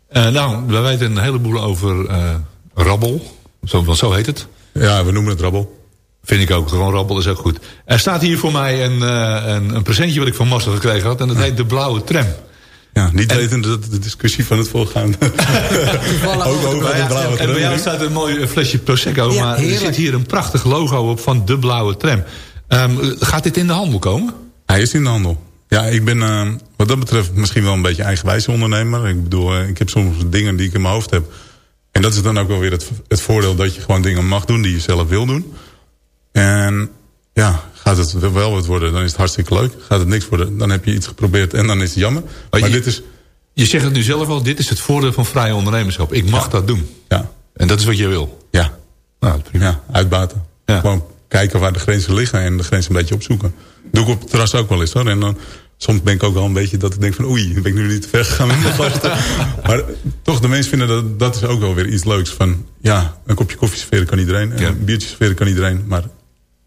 Eh, nou, we weten een heleboel over rabbel. Zo, want zo heet het. Ja, we noemen het rabbel. Vind ik ook. Gewoon rabbel is ook goed. Er staat hier voor mij een, eh, een, een presentje wat ik van Marcel gekregen had. En dat heet de blauwe tram. Ja, niet wetende dat de discussie van het voorgaande... ook over de blauwe En bij jou tram. staat een mooi flesje Prosecco. Ja, maar er heerlijk. zit hier een prachtig logo op van de blauwe tram. Ehm, gaat dit in de handel komen? Hij is in de handel. Ja, ik ben eh, wat dat betreft misschien wel een beetje eigenwijze ondernemer. Ik bedoel, eh, ik heb soms dingen die ik in mijn hoofd heb. En dat is dan ook wel weer het, het voordeel dat je gewoon dingen mag doen die je zelf wil doen. En ja, gaat het wel wat worden, dan is het hartstikke leuk. Gaat het niks worden, dan heb je iets geprobeerd en dan is het jammer. Maar, je- dit is, Je zegt het nu zelf al. Dit is het voordeel van vrije ondernemerschap. Ik mag dat doen. ja, En dat is wat je wil. ja, Nou, prima. ja, uitbaten. Ja. Gewoon kijken waar de grenzen liggen en de grenzen een beetje opzoeken. Doe ik op het terras ook wel eens hoor. En dan, soms ben ik ook wel een beetje dat ik denk van oei, ben ik nu niet te ver gegaan met mijn <laughs> gasten. maar toch, de mensen vinden dat dat is ook wel weer iets leuks. Van ja, een kopje koffie serveren kan iedereen. Ja. Een biertje serveren kan iedereen. Maar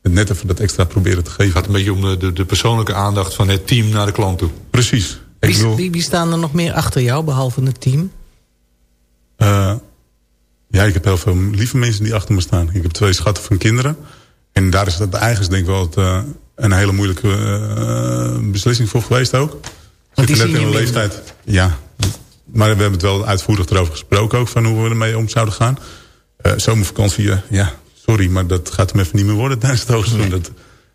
het net even dat extra proberen te Het geven. gaat een beetje om de, de, de persoonlijke aandacht van het team naar de klant toe. Precies. Ik Wie, bedoel, wie, wie staan er nog meer achter jou, behalve het team? eh, ja, ik heb heel veel lieve mensen die achter me staan. Ik heb twee schatten van kinderen. En daar is dat eigenlijk denk ik wel het, eh, een hele moeilijke eh, beslissing voor geweest ook. Want die net zien in een minder. leeftijd. Ja, maar we hebben het wel uitvoerig erover gesproken ook... van hoe we ermee om zouden gaan. Eh zomervakantie, ja, sorry, maar dat gaat hem even niet meer worden tijdens het hoogseizoen. Dat,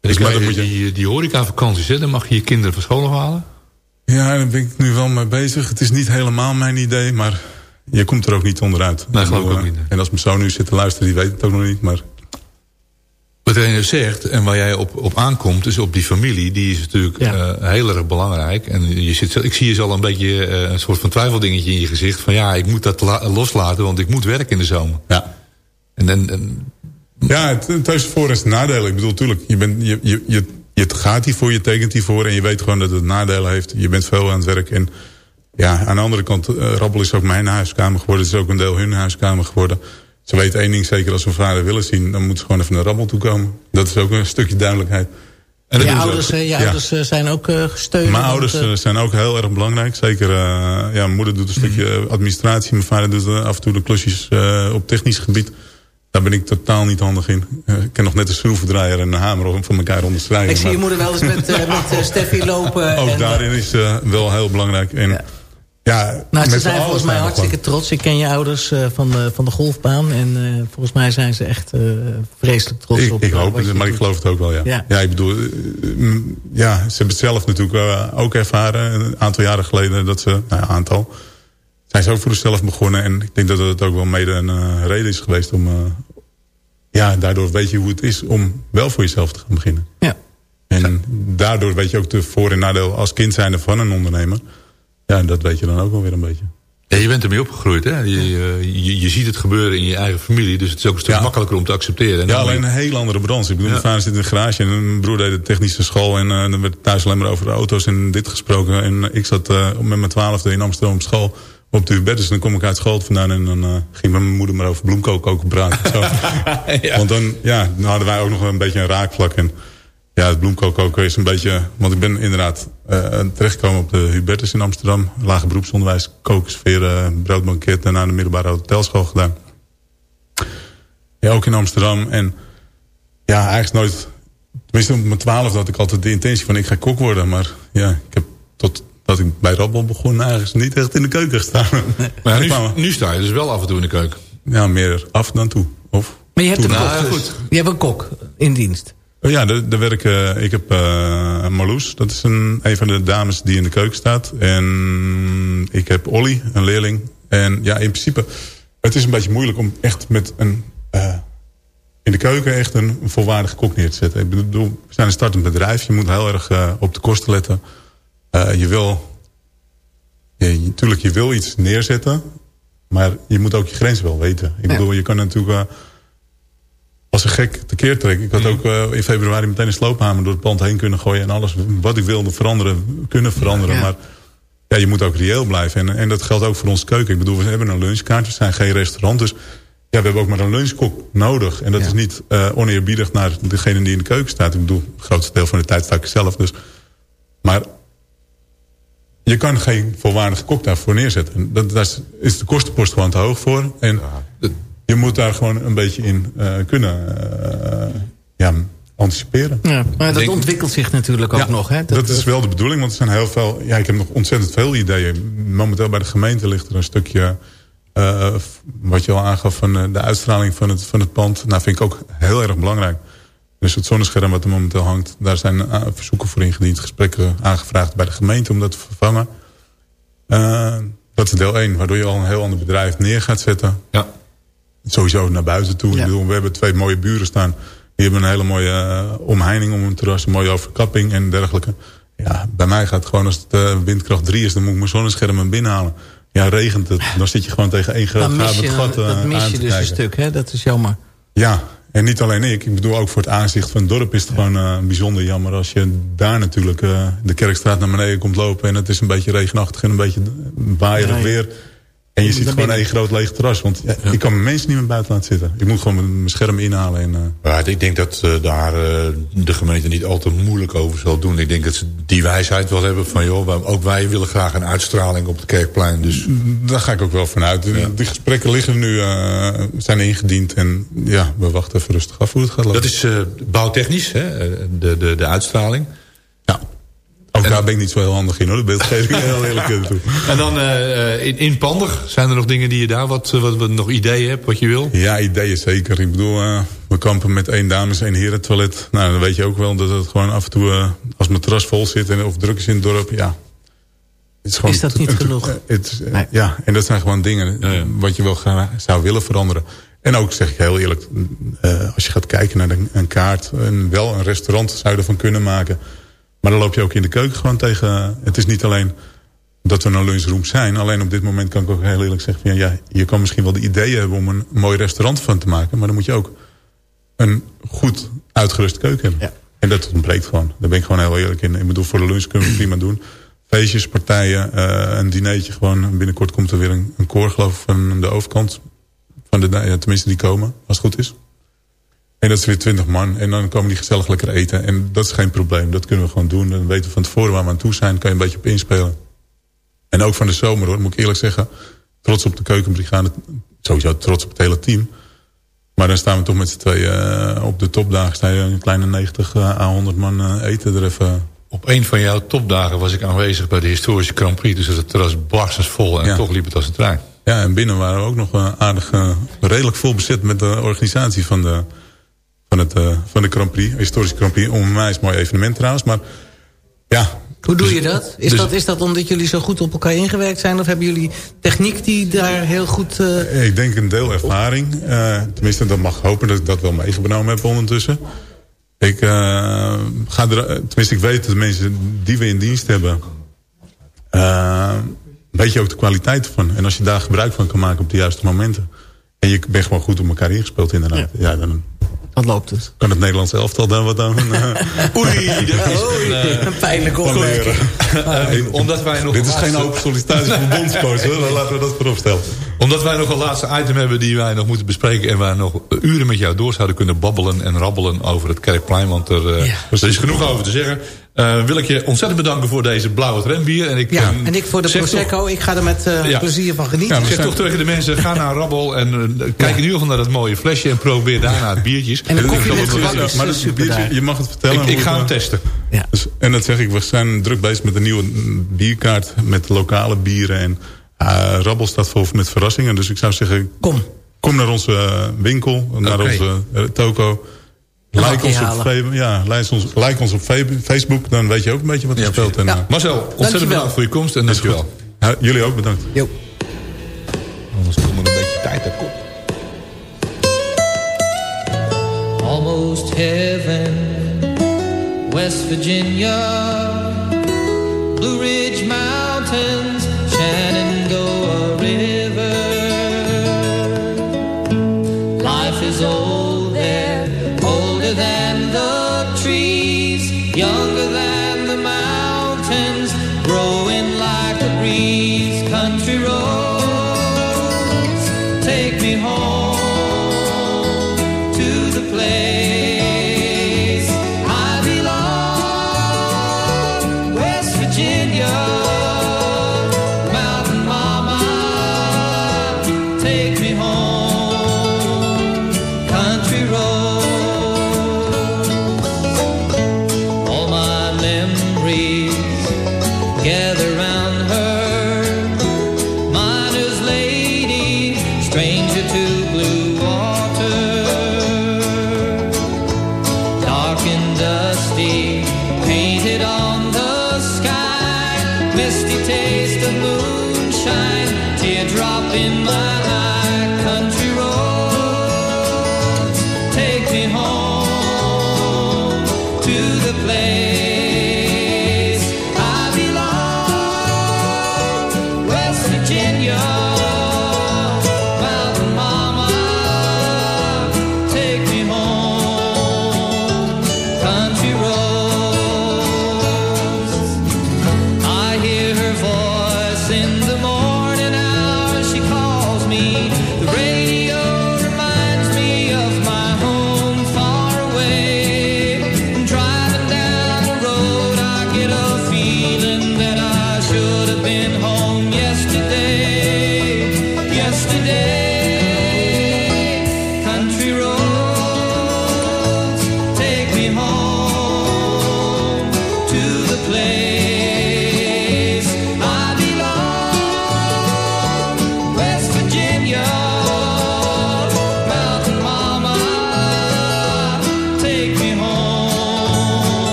dus, Ik maar weet, dat moet je, die, die horecavakanties, hè, dan mag je je kinderen van school afhalen. ja, daar ben ik nu wel mee bezig. Het is niet helemaal mijn idee, maar je komt er ook niet onderuit. Nee, geloof ik ook niet, eh. En als mijn zoon nu zit te luisteren, die weet het ook nog niet. Maar Wat René zegt, en waar jij op, op aankomt, is op die familie. Die is natuurlijk Ja. eh, heel erg belangrijk. En je zit, ik zie je al een beetje eh, een soort van twijfeldingetje in je gezicht. Van ja, ik moet dat la- loslaten, want ik moet werken in de zomer. ja, En, en, en Ja, het, het heeft voor- en nadelen. Ik bedoel, tuurlijk, je, bent, je, je, je, je gaat hiervoor, je tekent hiervoor... en je weet gewoon dat het nadelen heeft. Je bent veel aan het werk. En ja, aan de andere kant, eh, Rabbel is ook mijn huiskamer geworden. Het is ook een deel hun huiskamer geworden. Ze weten één ding zeker, als ze hun vader willen zien... dan moeten ze gewoon even naar Rabbel toe komen. Dat is ook een stukje duidelijkheid. En Je ouders, je Ja. ouders eh, zijn ook eh, gesteund. Mijn ouders zijn ook heel erg belangrijk. Zeker, ja, mijn moeder doet een stukje <clears throat> administratie. Mijn vader doet af en toe de klusjes op technisch gebied. Daar ben ik totaal niet handig in. Eh, ik ken nog net een schroevendraaier en een hamer om van elkaar onderstrijden. Ik zie je moeder wel eens met, eh, met eh, Steffi lopen. <laughs> Ook en, daarin is uh, wel heel belangrijk. En, ja. Ja, nou, ze zijn volgens mij hartstikke trots. Ik ken je ouders uh, van, de, van de golfbaan. En uh, volgens mij zijn ze echt uh, vreselijk trots ik, op. Ik hoop het, maar doet. ik geloof het ook wel, ja. Ja, ja ik bedoel, ja, ze hebben het zelf natuurlijk ook ervaren. Een aantal jaren geleden dat ze, nou ja, aantal... Zijn ze ook voor zichzelf begonnen. En ik denk dat het ook wel mede een reden is geweest om... ja, daardoor weet je hoe het is om wel voor jezelf te gaan beginnen. Ja. En daardoor weet je ook de voor- en nadeel als kind zijnde van een ondernemer. Ja, dat weet je dan ook wel weer een beetje. Ja, je bent ermee opgegroeid, hè? Je, je, je, ziet het gebeuren in je eigen familie, dus het is ook een stuk Ja. makkelijker om te accepteren. En Ja, alleen een heel andere branche. Ik bedoel, Ja. mijn vader zit in de garage en mijn broer deed de technische school. En uh, dan werd thuis alleen maar over de auto's en dit gesproken. En ik zat uh, met mijn twaalfde in Amsterdam op school op de Hubertus. Dus dan kom ik uit school vandaan en dan uh, ging mijn moeder maar over bloemkook ook praten. Zo. <laughs> Ja. Want dan, ja, dan hadden wij ook nog een beetje een raakvlak. En ja, het bloemkook is een beetje... Want ik ben inderdaad uh, terechtgekomen op de Hubertus in Amsterdam. Lage beroepsonderwijs, kokensfeer, uh, broodbanket. Daarna de middelbare hotelschool gedaan. Ja, ook in Amsterdam. En ja, eigenlijk nooit... Tenminste, op mijn twaalf had ik altijd de intentie van ik ga kok worden. Maar ja, ik heb tot dat ik bij Rabbel begon eigenlijk niet echt in de keuken gestaan. <laughs> Maar nu, nu sta je dus wel af en toe in de keuken. ja, meer af dan toe. Of Maar je hebt, toe een kok, dus. goed. je hebt een kok in dienst. Oh Ja, daar, daar werk, eh, ik heb uh, Marloes. Dat is een, een van de dames die in de keuken staat. En ik heb Olly, een leerling. En ja, in principe, het is een beetje moeilijk om echt met een... eh, in de keuken echt een volwaardige kok neer te zetten. Ik bedoel, we zijn een startend bedrijf. Je moet heel erg op de kosten letten. Eh, je wil... Ja, je- wil iets neerzetten. Maar je moet ook je grenzen wel weten. Ik Ja. bedoel, je kan natuurlijk... eh, als een gek tekeer trekken. Ik had ook uh, in februari meteen een sloophamer door het pand heen kunnen gooien. En alles wat ik wilde veranderen, kunnen veranderen. Ja. Maar ja, je moet ook reëel blijven. En, en dat geldt ook voor onze keuken. Ik bedoel, we hebben een lunchkaart. We zijn geen restaurant. Dus ja, we hebben ook maar een lunchkok nodig. En dat Ja. is niet uh, oneerbiedig naar degene die in de keuken staat. Ik bedoel, het grootste deel van de tijd sta ik zelf. Dus. Maar je kan geen volwaardige kok daarvoor neerzetten. En Dat, daar is- de kostenpost gewoon te hoog voor. En je moet daar gewoon een beetje in uh, kunnen uh, ja, anticiperen. Ja, maar dat Denk- ontwikkelt zich natuurlijk ook Ja, nog. Hè? Dat, is wel de bedoeling, want er zijn heel veel... Ja, ik heb nog ontzettend veel ideeën. Momenteel bij de gemeente ligt er een stukje... Uh, wat je al aangaf van de uitstraling van het, van het pand. Nou, vind ik ook heel erg belangrijk. Dus het zonnescherm wat er momenteel hangt... daar zijn uh, verzoeken voor ingediend. Gesprekken aangevraagd bij de gemeente om dat te vervangen. Uh, dat is deel 1, waardoor je al een heel ander bedrijf neer gaat zetten. Ja. Sowieso naar buiten toe. Ja. Ik bedoel, we hebben twee mooie buren staan. Die hebben een hele mooie uh, omheining om hun terras. Een mooie overkapping en dergelijke. Ja, bij mij gaat het gewoon als het uh, windkracht 3 is... dan moet ik mijn zonnescherm binnenhalen. Ja, regent het. Dan zit je gewoon tegen één groot Dan mis je, gat uh, dat mis aan je te dus een stuk. Hè? Dat is jammer. Ja, en niet alleen ik. Ik bedoel ook voor het aanzicht van het dorp is het gewoon uh, bijzonder jammer... als je daar natuurlijk uh, de Kerkstraat naar beneden komt lopen... en het is een beetje regenachtig en een beetje waaierig Nee. weer... En je Je ziet gewoon één groot leeg terras. Want ja, ik kan mijn mensen niet meer buiten laten zitten. Ik moet gewoon mijn scherm inhalen. En, uh, Ja, ik denk dat uh, daar uh, de gemeente niet al te moeilijk over zal doen. Ik denk dat ze die wijsheid wel hebben van... joh, ook wij willen graag een uitstraling op het Kerkplein. Dus daar ga ik ook wel vanuit. Ja. Die gesprekken liggen nu, zijn ingediend. En ja, we wachten even rustig af hoe het gaat lopen. dat is bouwtechnisch, hè? eh, De, de, de uitstraling. Ook daar ben ik niet zo heel handig in hoor. De beeldgeving heel eerlijk toe. <laughs> En dan uh, in, in Pandig, zijn er nog dingen die je daar wat, wat, wat nog ideeën hebt, wat je wil? Ja, ideeën zeker. Ik bedoel, uh, we kampen met één dames, één heren toilet. Nou, dan weet je ook wel dat het gewoon af en toe, uh, als mijn terras vol zit en of druk is in het dorp, ja. Het is, gewoon Is dat niet het- genoeg? het- het is, Nee. Ja, en dat zijn gewoon dingen Ja, ja. wat je wel graag zou willen veranderen. En ook zeg ik heel eerlijk, uh, als je gaat kijken naar de, een kaart, een, wel een restaurant zou je ervan kunnen maken. Maar dan loop je ook in de keuken gewoon tegen. Het is niet alleen dat we een lunchroom zijn. Alleen op dit moment kan ik ook heel eerlijk zeggen... Van, ja, je kan misschien wel de ideeën hebben om een mooi restaurant van te maken... maar dan moet je ook een goed uitgeruste keuken hebben. Ja. En dat ontbreekt gewoon. Daar ben ik gewoon heel eerlijk in. Ik bedoel, voor de lunch kunnen we het prima doen. Feestjes, partijen, uh, een dinertje gewoon. Binnenkort komt er weer een, een koor geloof ik van de overkant. Van de, ja, tenminste, die komen, als het goed is. En dat is weer twintig man. En dan komen die gezellig lekker eten. En dat is geen probleem. Dat kunnen we gewoon doen. Dan weten we van tevoren waar we aan toe zijn. Kan je een beetje op inspelen. En ook van de zomer hoor, moet ik eerlijk zeggen. Trots op de keukenbrigade. Sowieso trots op het hele team. Maar dan staan we toch met z'n tweeën eh, op de topdagen. Sta je een kleine 90 à 100 man eh, eten er even... Op een van jouw topdagen was ik aanwezig bij de historische Grand Prix. Dus het terras barstens vol en Ja. toch liep het als een trein. Ja, en binnen waren we ook nog eh, aardig eh, redelijk vol bezet met de organisatie van de, van het, eh, van de Grand Prix. Historische Grand Prix. Mij is een mooi evenement trouwens. Maar ja. Hoe doe Dus- je dat? Is, dus- dat? is dat omdat jullie zo goed op elkaar ingewerkt zijn? Of hebben jullie techniek die daar heel goed... eh, Ik denk een deel ervaring. eh, tenminste, dat mag hopen dat ik dat wel meegenomen heb ondertussen. Ik, eh, ga er, tenminste, ik weet dat de mensen die we in dienst hebben... eh, weet je ook de kwaliteit van. En als je daar gebruik van kan maken op de juiste momenten... en je bent gewoon goed op elkaar ingespeeld inderdaad... Ja. dan dan loopt het. kan het Nederlands elftal dan wat aan... eh, <laughs> Oei, dat is een, Een pijnlijke opmerking. eh, omdat wij nog Dit is geen open sollicitatie voor bondscoach, hoor. Laten we dat voorop stellen. Omdat wij nog een laatste item hebben die wij nog moeten bespreken... en wij nog uren met jou door zouden kunnen babbelen en rabbelen over het Kerkplein. Want er, eh, Ja. er is genoeg over te zeggen. Eh, wil ik je ontzettend bedanken voor deze blauwe trambier. En ik, Ja, eh, en ik voor de Prosecco. Ik ga er met eh, Ja. plezier van genieten. Ja, Ik zeg zijn- toch tegen de mensen, ga naar Rabbel en kijk in ieder geval naar dat mooie flesje... en probeer daarna het biertjes. En de koffie met gebak is maar dat super biertje, je mag het vertellen. Ik, ga hem testen. Ja. Dus, en dat zeg ik, we zijn druk bezig met een nieuwe bierkaart met lokale bieren. En Rabbel staat vol met verrassingen. Dus ik zou zeggen, Kom. kom naar onze winkel, naar onze toko. Like ons, op ja, like, ons, like ons op Facebook, dan weet je ook een beetje wat er Ja, speelt. En, Ja. eh, Marcel, ontzettend Dankjewel. bedankt voor je komst en dankjewel. Ja, jullie ook bedankt. Jo. Anders komt er een beetje tijd op kop. almost heaven, West Virginia, Blue Ridge Mountains, See.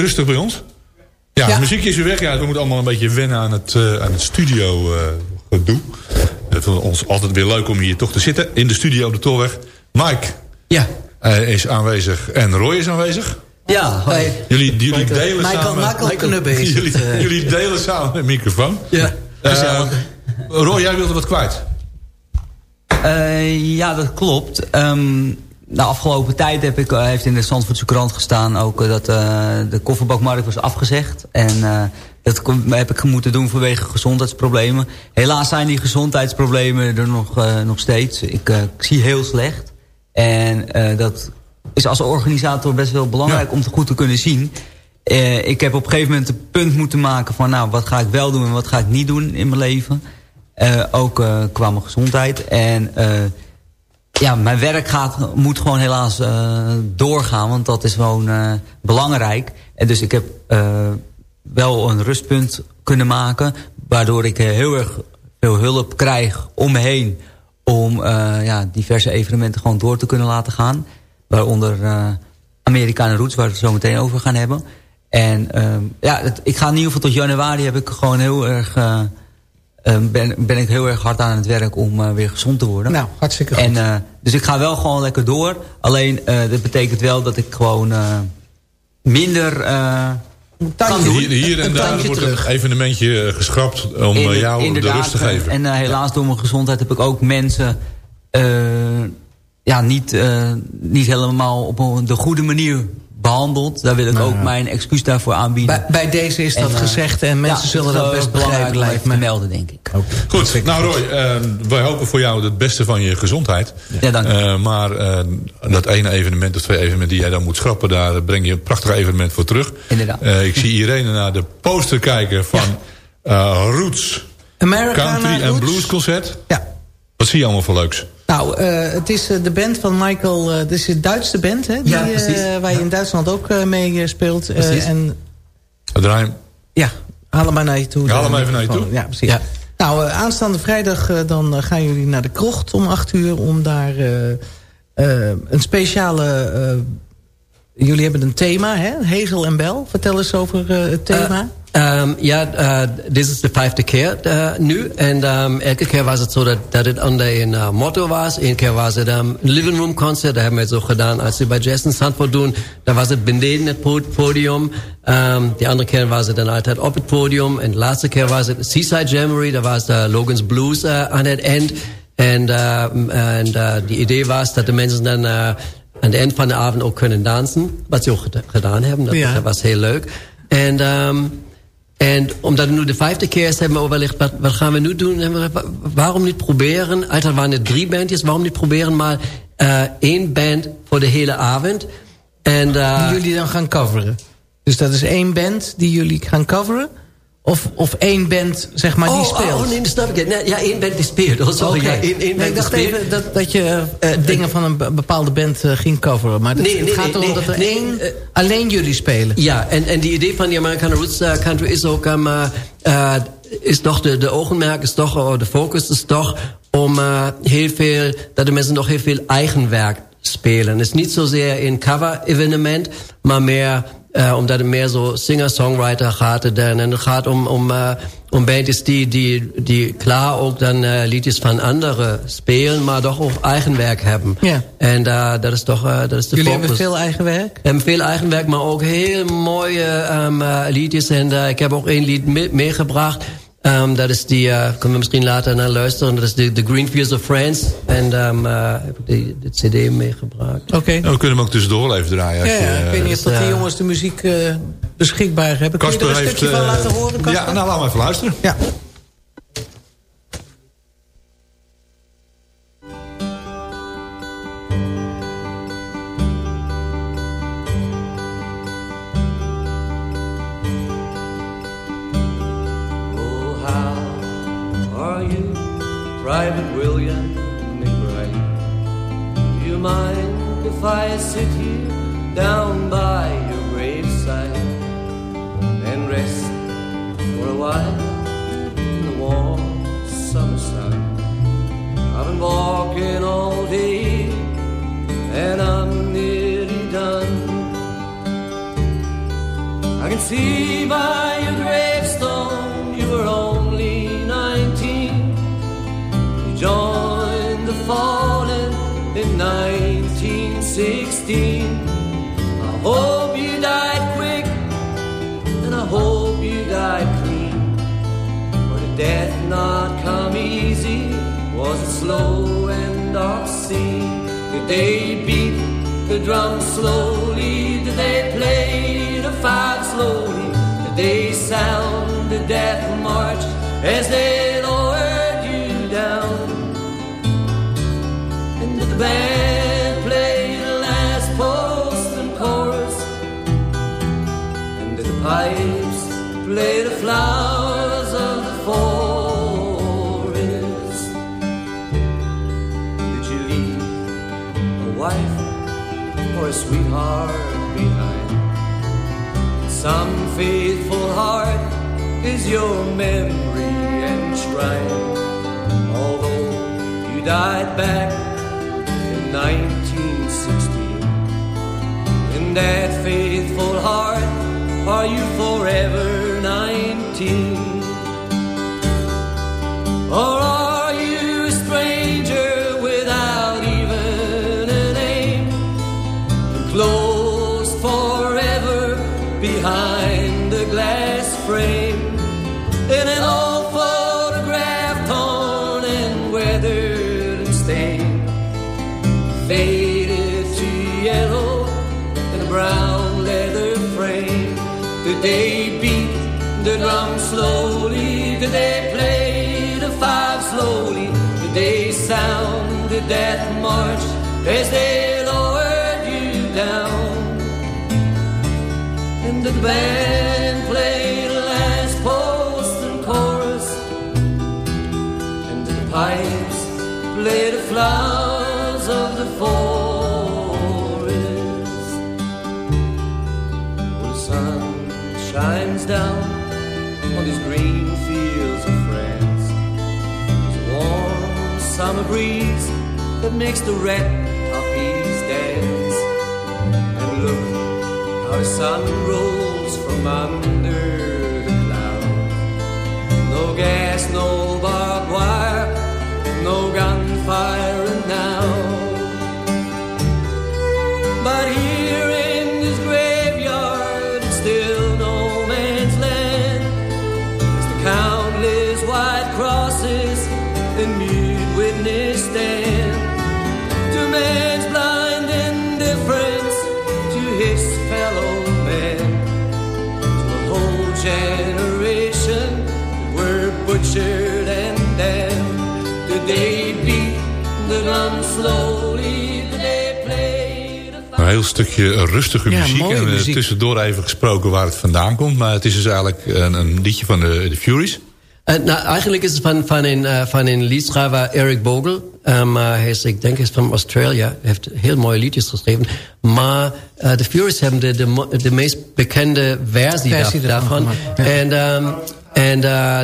Weer rustig bij ons? Ja, Ja. de muziek is weer weg. Ja, we moeten allemaal een beetje wennen aan het, eh, aan het studio eh, gedoe. Het is ons altijd weer leuk om hier toch te zitten. In de studio op de Tolweg. Mike Ja. eh, is aanwezig en Roy is aanwezig. Ja, hoi. Jullie, jullie delen Michael, samen... Michael is jullie, jullie delen samen een microfoon. Ja. Roy, jij wilde wat kwijt. Eh, ja, dat klopt. Ehm, de afgelopen tijd heb ik, eh, heeft in de Zandvoortse krant gestaan ook eh, dat eh, de kofferbakmarkt was afgezegd. En Dat heb ik moeten doen vanwege gezondheidsproblemen. Helaas zijn die gezondheidsproblemen er nog, nog steeds. Ik, ik zie heel slecht. En dat is als organisator best wel belangrijk om het goed te kunnen zien. Ik heb op een gegeven moment een punt moeten maken van... nou, wat ga ik wel doen en wat ga ik niet doen in mijn leven. Ook eh, qua mijn gezondheid. En ja, mijn werk gaat, moet gewoon helaas eh, doorgaan. Want dat is gewoon eh, belangrijk. En dus ik heb eh, wel een rustpunt kunnen maken. Waardoor ik heel erg veel hulp krijg om me heen. Om ja, diverse evenementen gewoon door te kunnen laten gaan. Waaronder Amerikanen Roots, waar we het zo meteen over gaan hebben. En ehm, ja, ik ga in ieder geval tot januari heb ik gewoon heel erg... ben, ben ik heel erg hard aan het werk om eh, weer gezond te worden. Nou, hartstikke goed. En, eh, dus ik ga wel gewoon lekker door. Alleen, eh, dat betekent wel dat ik gewoon eh, minder eh. Hier, hier en daar wordt terug. een evenementje geschrapt om Inder- jou de rust te geven. En helaas door mijn gezondheid heb ik ook mensen... eh, ja, niet, eh, niet helemaal op de goede manier behandeld. Daar wil ik ook mijn excuus daarvoor aanbieden. Bij, bij deze is dat eh, gezegd en mensen ja, zullen dat best belangrijk lijkt te me. melden, denk ik. Goed, nou Roy, eh, wij hopen voor jou het beste van je gezondheid. Ja, dank je. Eh, maar eh, dat ene evenement of twee evenementen die jij dan moet schrappen... daar breng je een prachtig evenement voor terug. Inderdaad. Eh, ik zie Irene naar de poster kijken van eh, Roots Americana Country Roots. Blues Concert. Ja. Wat zie je allemaal voor leuks? Nou, eh, het is eh, de band van Michael... eh Het is de Duitse band, hè? Die, Ja, eh, precies. waar je in Duitsland ook eh, mee eh, speelt. Eh, Precies. en Draai hem. ja, haal hem maar naar je toe. Ja, haal hem even naar je toe. Ja, precies. Nou, eh, aanstaande vrijdag eh, dan eh, gaan jullie naar de krocht om acht uur... om daar eh, eh, een speciale... eh, jullie hebben een thema, hè? Hazel en Bel. Vertel eens over eh, het thema. Um, ja, uh, dit is de vijfde keer uh, nu. En um, elke keer was het zo dat, dat het onder een uh, motto was. Eén keer was het um, een living room concert. Dat hebben we het zo gedaan als we bij in Zandvoort doen. Dan was het beneden het po- podium. Um, die andere keer was het dan altijd op het podium. En de laatste keer was het Seaside Jamboree. Daar was de Logan's Blues uh, aan het eind. En, uh, en uh, die idee was dat de mensen dan... Uh, aan het eind van de avond ook kunnen dansen. Wat ze ook geda- gedaan hebben. Dat, Ja. dat was heel leuk. En... En omdat het nu de vijfde keer is, hebben we overlegd... wat, gaan we nu doen? En we waarom niet proberen... Eigenlijk waren het drie bandjes. Waarom niet proberen maar eh, één band voor de hele avond? En, eh, die jullie dan gaan coveren. Dus dat is één band die jullie gaan coveren? Of, of één band, zeg maar, die oh, speelt? Oh, nee, dat snap ik. Nee, ja, één band die speelt. Oh, sorry, Oké. ja, één, één Nee, band ik dacht even dat, dat je eh, dingen van een be- bepaalde band eh, ging coveren. Maar het, Nee, nee, gaat erom dat er één, eh, alleen jullie spelen. Ja, en, en die idee van die American Roots uh, Country is ook... Um, uh, uh, is toch de, de ogenmerk is toch, oh, de focus is toch... om uh, heel veel, dat de mensen nog heel veel eigen werk spelen. Het is niet zozeer een cover-evenement, maar meer... Uh, omdat het meer zo singer-songwriter gaat. dan. En het gaat om, om, uh, om bandjes die, die, die klaar ook dan uh, liedjes van anderen spelen... maar toch ook eigen werk hebben. Ja. En dat is toch dat is de Jullie focus. hebben veel eigen werk? We hebben veel eigen werk, maar ook heel mooie um, liedjes. En ik heb ook één lied mee meegebracht. Um, dat is die, uh, kunnen we misschien later naar luisteren. Dat is de, The Green Fields of France. En um, uh, heb ik die, de cd meegebracht. Oké. Okay. Nou, we kunnen hem ook tussendoor even draaien. Ja, Als je, ja, ik weet niet of dat die jongens de muziek uh, beschikbaar hebben. Kun je er een heeft, stukje van laten horen, Kasper? Ja, nou laten we even luisteren. Ja. They beat the drum slowly? They play the five slowly? They sound the death march as they lowered you down. And the band played the last post and chorus, and the pipes played the flowers wife or a sweetheart behind? Some faithful heart is your memory enshrined. Although you died back in 1916, in that faithful heart, are you forever 19? Or the death march as they lowered you down and the band played last post and chorus, and the pipes played the flowers of the forest. Well, the sun shines down on these green fields of France. There's a warm summer breeze that makes the red poppies dance. And look how the sun rolls from under the clouds. No gas, no barbed wire, no gunfire now. But here in this graveyard, it's still no man's land. It's the countless white crosses and mute witness stand heel stukje rustige Ja, muziek. mooie En eh, muziek. tussendoor even gesproken waar het vandaan komt. Maar het is dus eigenlijk een, een liedje van de, de Furies. Uh, nou, eigenlijk is het van, van, een, uh, van een liedschrijver Eric Bogle. Um, uh, hij is, ik denk hij is van Australia. Hij heeft heel mooie liedjes geschreven. Maar uh, de Furies hebben de, de, meest bekende versie, daarvan. ja. En, en uh,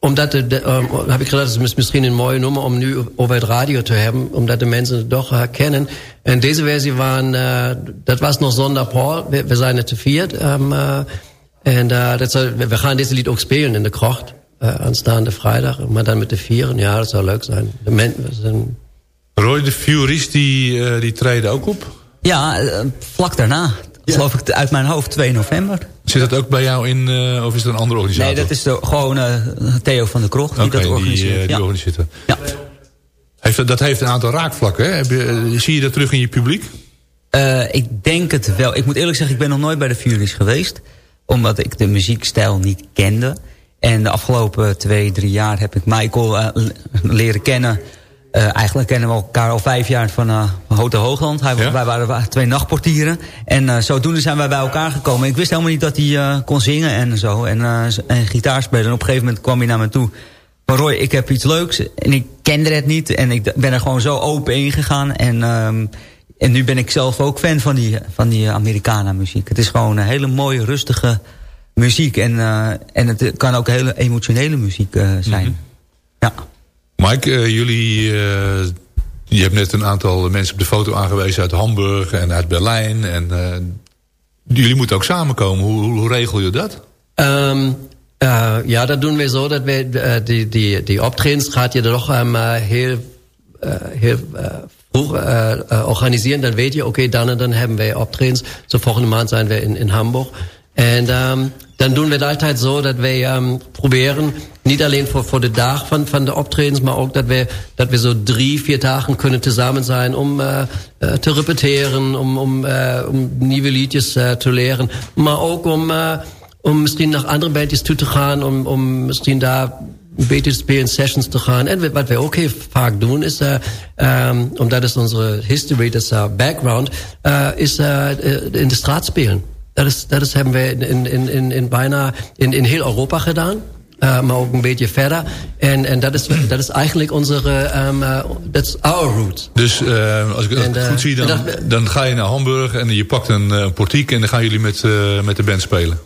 omdat de, de, um, heb ik gedacht, het is misschien een mooie nummer om nu over het radio te hebben. Omdat de mensen het toch herkennen. En deze versie waren, uh, dat was nog zonder Paul. We, we zijn er te viert. Um, uh, en uh, dat zal, we we gaan deze lied ook spelen in de krocht. Uh, aanstaande vrijdag. Maar dan met de vieren. Ja, dat zou leuk zijn. De men, we zijn, Roy, de Furies die, eh, die treden ook op. Ja, eh, vlak daarna. Geloof ik uit mijn hoofd 2 november. Zit dat ook bij jou in, eh, of is het een andere organisatie? Nee, dat is de, gewoon eh, Theo van der Krocht die dat die, organiseert. eh, die ja. organiseert dat. Ja. Heeft, dat- heeft een aantal raakvlakken. Hè? Je, eh, zie je dat terug in je publiek? Eh, ik denk het wel. Ik moet eerlijk zeggen, ik ben nog nooit bij de Furies geweest. Omdat ik de muziekstijl niet kende. En de afgelopen twee, drie jaar heb ik Michael eh, leren kennen. Eh, eigenlijk kennen we elkaar al vijf jaar van uh, Hotel Hoogland. Hij, Ja? Wij waren wa- twee nachtportieren. En eh, zodoende zijn wij bij elkaar gekomen. Ik wist helemaal niet dat hij kon zingen en zo. En, en gitaar spelen. En op een gegeven moment kwam hij naar me toe. Maar Roy, ik heb iets leuks. En ik kende het niet. En ik ben er gewoon zo open in gegaan. En, ehm, en nu ben ik zelf ook fan van die, van die Americana muziek. Het is gewoon een hele mooie, rustige muziek. En, en het kan ook hele emotionele muziek zijn. Ja. Mike, eh, jullie... eh, je hebt net een aantal mensen op de foto aangewezen uit Hamburg en uit Berlijn. En, eh, jullie moeten ook samenkomen. Hoe, hoe, regel je dat? Uh, ja, dat doen we zo dat we uh, die, die, die optredens gaat je toch uh, heel, uh, heel uh, vroeg uh, uh, organiseren. Dan weet je, oké, dan en dan hebben wij optredens. Zo volgende maand zijn we in, in Hamburg. En um, dan doen we het altijd zo dat wij um, proberen, niet alleen voor, voor de dag van, van de optredens, maar ook dat we, dat we zo drie, vier dagen kunnen tezamen zijn om uh, uh, te repeteren, om, om, uh, om nieuwe liedjes uh, te leren. Maar ook om... Uh, om misschien naar andere bandjes toe te gaan, om, om misschien daar een beetje te spelen, sessions te gaan. En wat wij ook heel vaak doen, is, uh, um, omdat het onze history, dat is our background, uh, is uh, in de straat spelen. Dat, is, dat is, hebben we in, in, in, in bijna in, in heel Europa gedaan. Uh, maar ook een beetje verder. En, en dat, is, dat is eigenlijk onze, um, uh, that's our route. Dus uh, als ik het goed zie, dan, dat- dan ga je naar Hamburg en je pakt een portiek en dan gaan jullie met, uh, met de band spelen.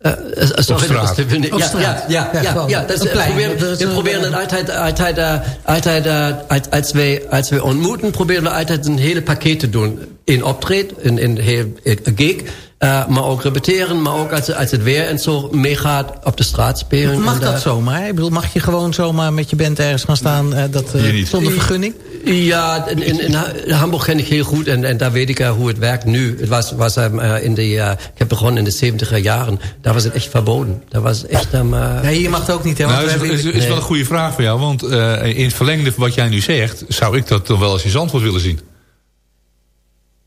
Uh, sorry, Op straat. Op ja, straat. ja, ja, Ja, ja, ja, we proberen, Dat is we een, proberen eh, het altijd, altijd, altijd, als, als, we, als we ontmoeten, proberen we altijd een hele pakket te doen. In optreed, in, in heel een gig, uh, maar ook repeteren, maar ook als, als het weer en zo meegaat op de straat spelen. Mag dat uh, zomaar? Ik bedoel, mag je gewoon zomaar met je band ergens gaan staan eh, dat, eh, zonder vergunning? Ja, in, in, in Ha- in Hamburg ken ik heel goed en, en daar weet ik uh, hoe het werkt nu. Het was, was um, uh, in de, uh, ik heb begonnen in de 70er jaren. Daar was het echt verboden. Daar was echt... Um, uh, Nee, hier mag het ook niet, hè? Want Nou, we is, hebben- is, is wel een goede vraag voor jou. Want uh, in het verlengde van wat jij nu zegt... zou ik dat toch wel eens in Zandvoort willen zien.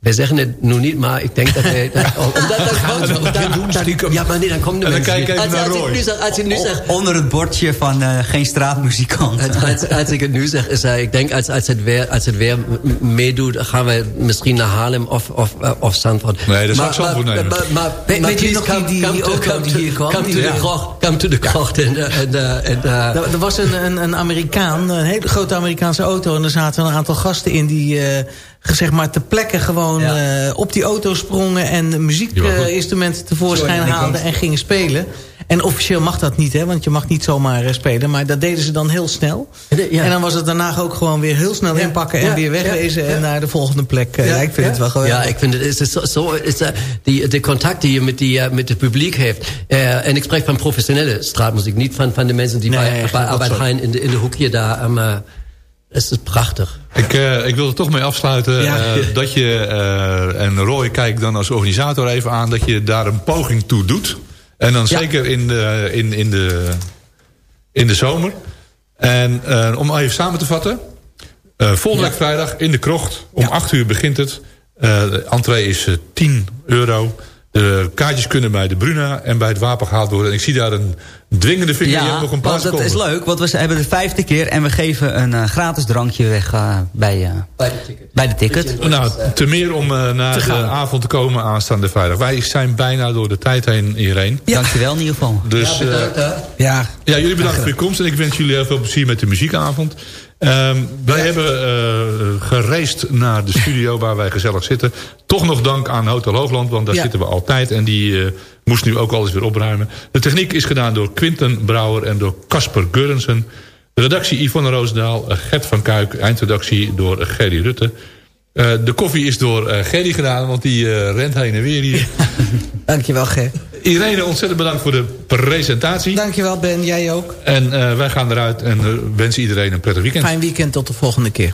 Wij zeggen het nu niet, maar ik denk dat wij... Dat, <laughs> omdat dat komt, dan, dan, ja, maar nee, dan komen de mensen kijk even als, ik nu zeg, als ik nu zeg... Onder het bordje van uh, geen straatmuzikant. Als, als, als ik het nu zeg, is uh, ik denk als, als, het weer, als het weer meedoet, gaan we misschien naar Haarlem of, of, uh, of Zandvoort. Nee, dat zou ik Zandvoort nemen. Maar, maar, Weet- maar nog die- die- die hier kwam? Come to the krocht, come to the krocht. Er was een, een, een Amerikaan, een hele grote Amerikaanse auto... en er zaten een aantal gasten in die eh, zeg maar ter plekke gewoon Ja. eh, op die auto sprongen... en muziekinstrumenten tevoorschijn Sorry, haalden en gingen spelen. En officieel mag dat niet, hè, want je mag niet zomaar eh, spelen. Maar dat deden ze dan heel snel. Ja. En dan was het daarna ook gewoon weer heel snel Ja. inpakken... en weer wegwezen en naar de volgende plek. Eh, Ja, ik vind het wel geweldig. Ja, ik vind het is zo, is, uh, die, de contact die je met, die, uh, met het publiek heeft. Uh, en ik spreek van professionele straatmuziek, niet van, van de mensen die Nee, bij, bij zo. Heijn in de, in de hoekje daar. Um, het is prachtig. Ik, uh, ik wil er toch mee afsluiten Ja. uh, <laughs> dat je, uh, en Roy kijkt dan als organisator even aan... dat je daar een poging toe doet. En dan Ja. zeker in de, in, in, de, in de zomer. En om even samen te vatten. Volgende Ja. week vrijdag in de krocht. Om Ja. 8 uur begint het. De entree is uh, 10 euro. De kaartjes kunnen bij de Bruna en bij het Wapen gehaald worden. En ik zie daar een dwingende vinger. je hebt Ja, nog een paar dat is leuk, want we hebben de vijfde keer... en we geven een uh, gratis drankje weg uh, bij, uh, Bij de ticket. bij de ticket. Nou, te meer om uh, naar de avond te komen aanstaande vrijdag. Wij zijn bijna door de tijd heen hierheen. Ja. Dankjewel in ieder geval. Dus Ja, bedankt. Ja, ja, jullie bedankt voor je komst. En ik wens jullie heel veel plezier met de muziekavond. Um, wij hebben uh, gereisd naar de studio waar wij gezellig zitten. Toch nog dank aan Hotel Hoogland, want daar Ja. zitten we altijd. En die uh, moest nu ook alles weer opruimen. De techniek is gedaan door Quinten Brouwer en door Casper Geurensen. De redactie Yvonne Roosendaal, Gert van Kuik. Eindredactie door Gerry Rutte. Uh, de koffie is door uh, Gerry gedaan, want die uh, rent heen en weer hier. dankjewel Ger. Irene, ontzettend bedankt voor de presentatie. Dankjewel Ben, jij ook. En wij gaan eruit en wensen iedereen een prettig weekend. Fijn weekend, tot de volgende keer.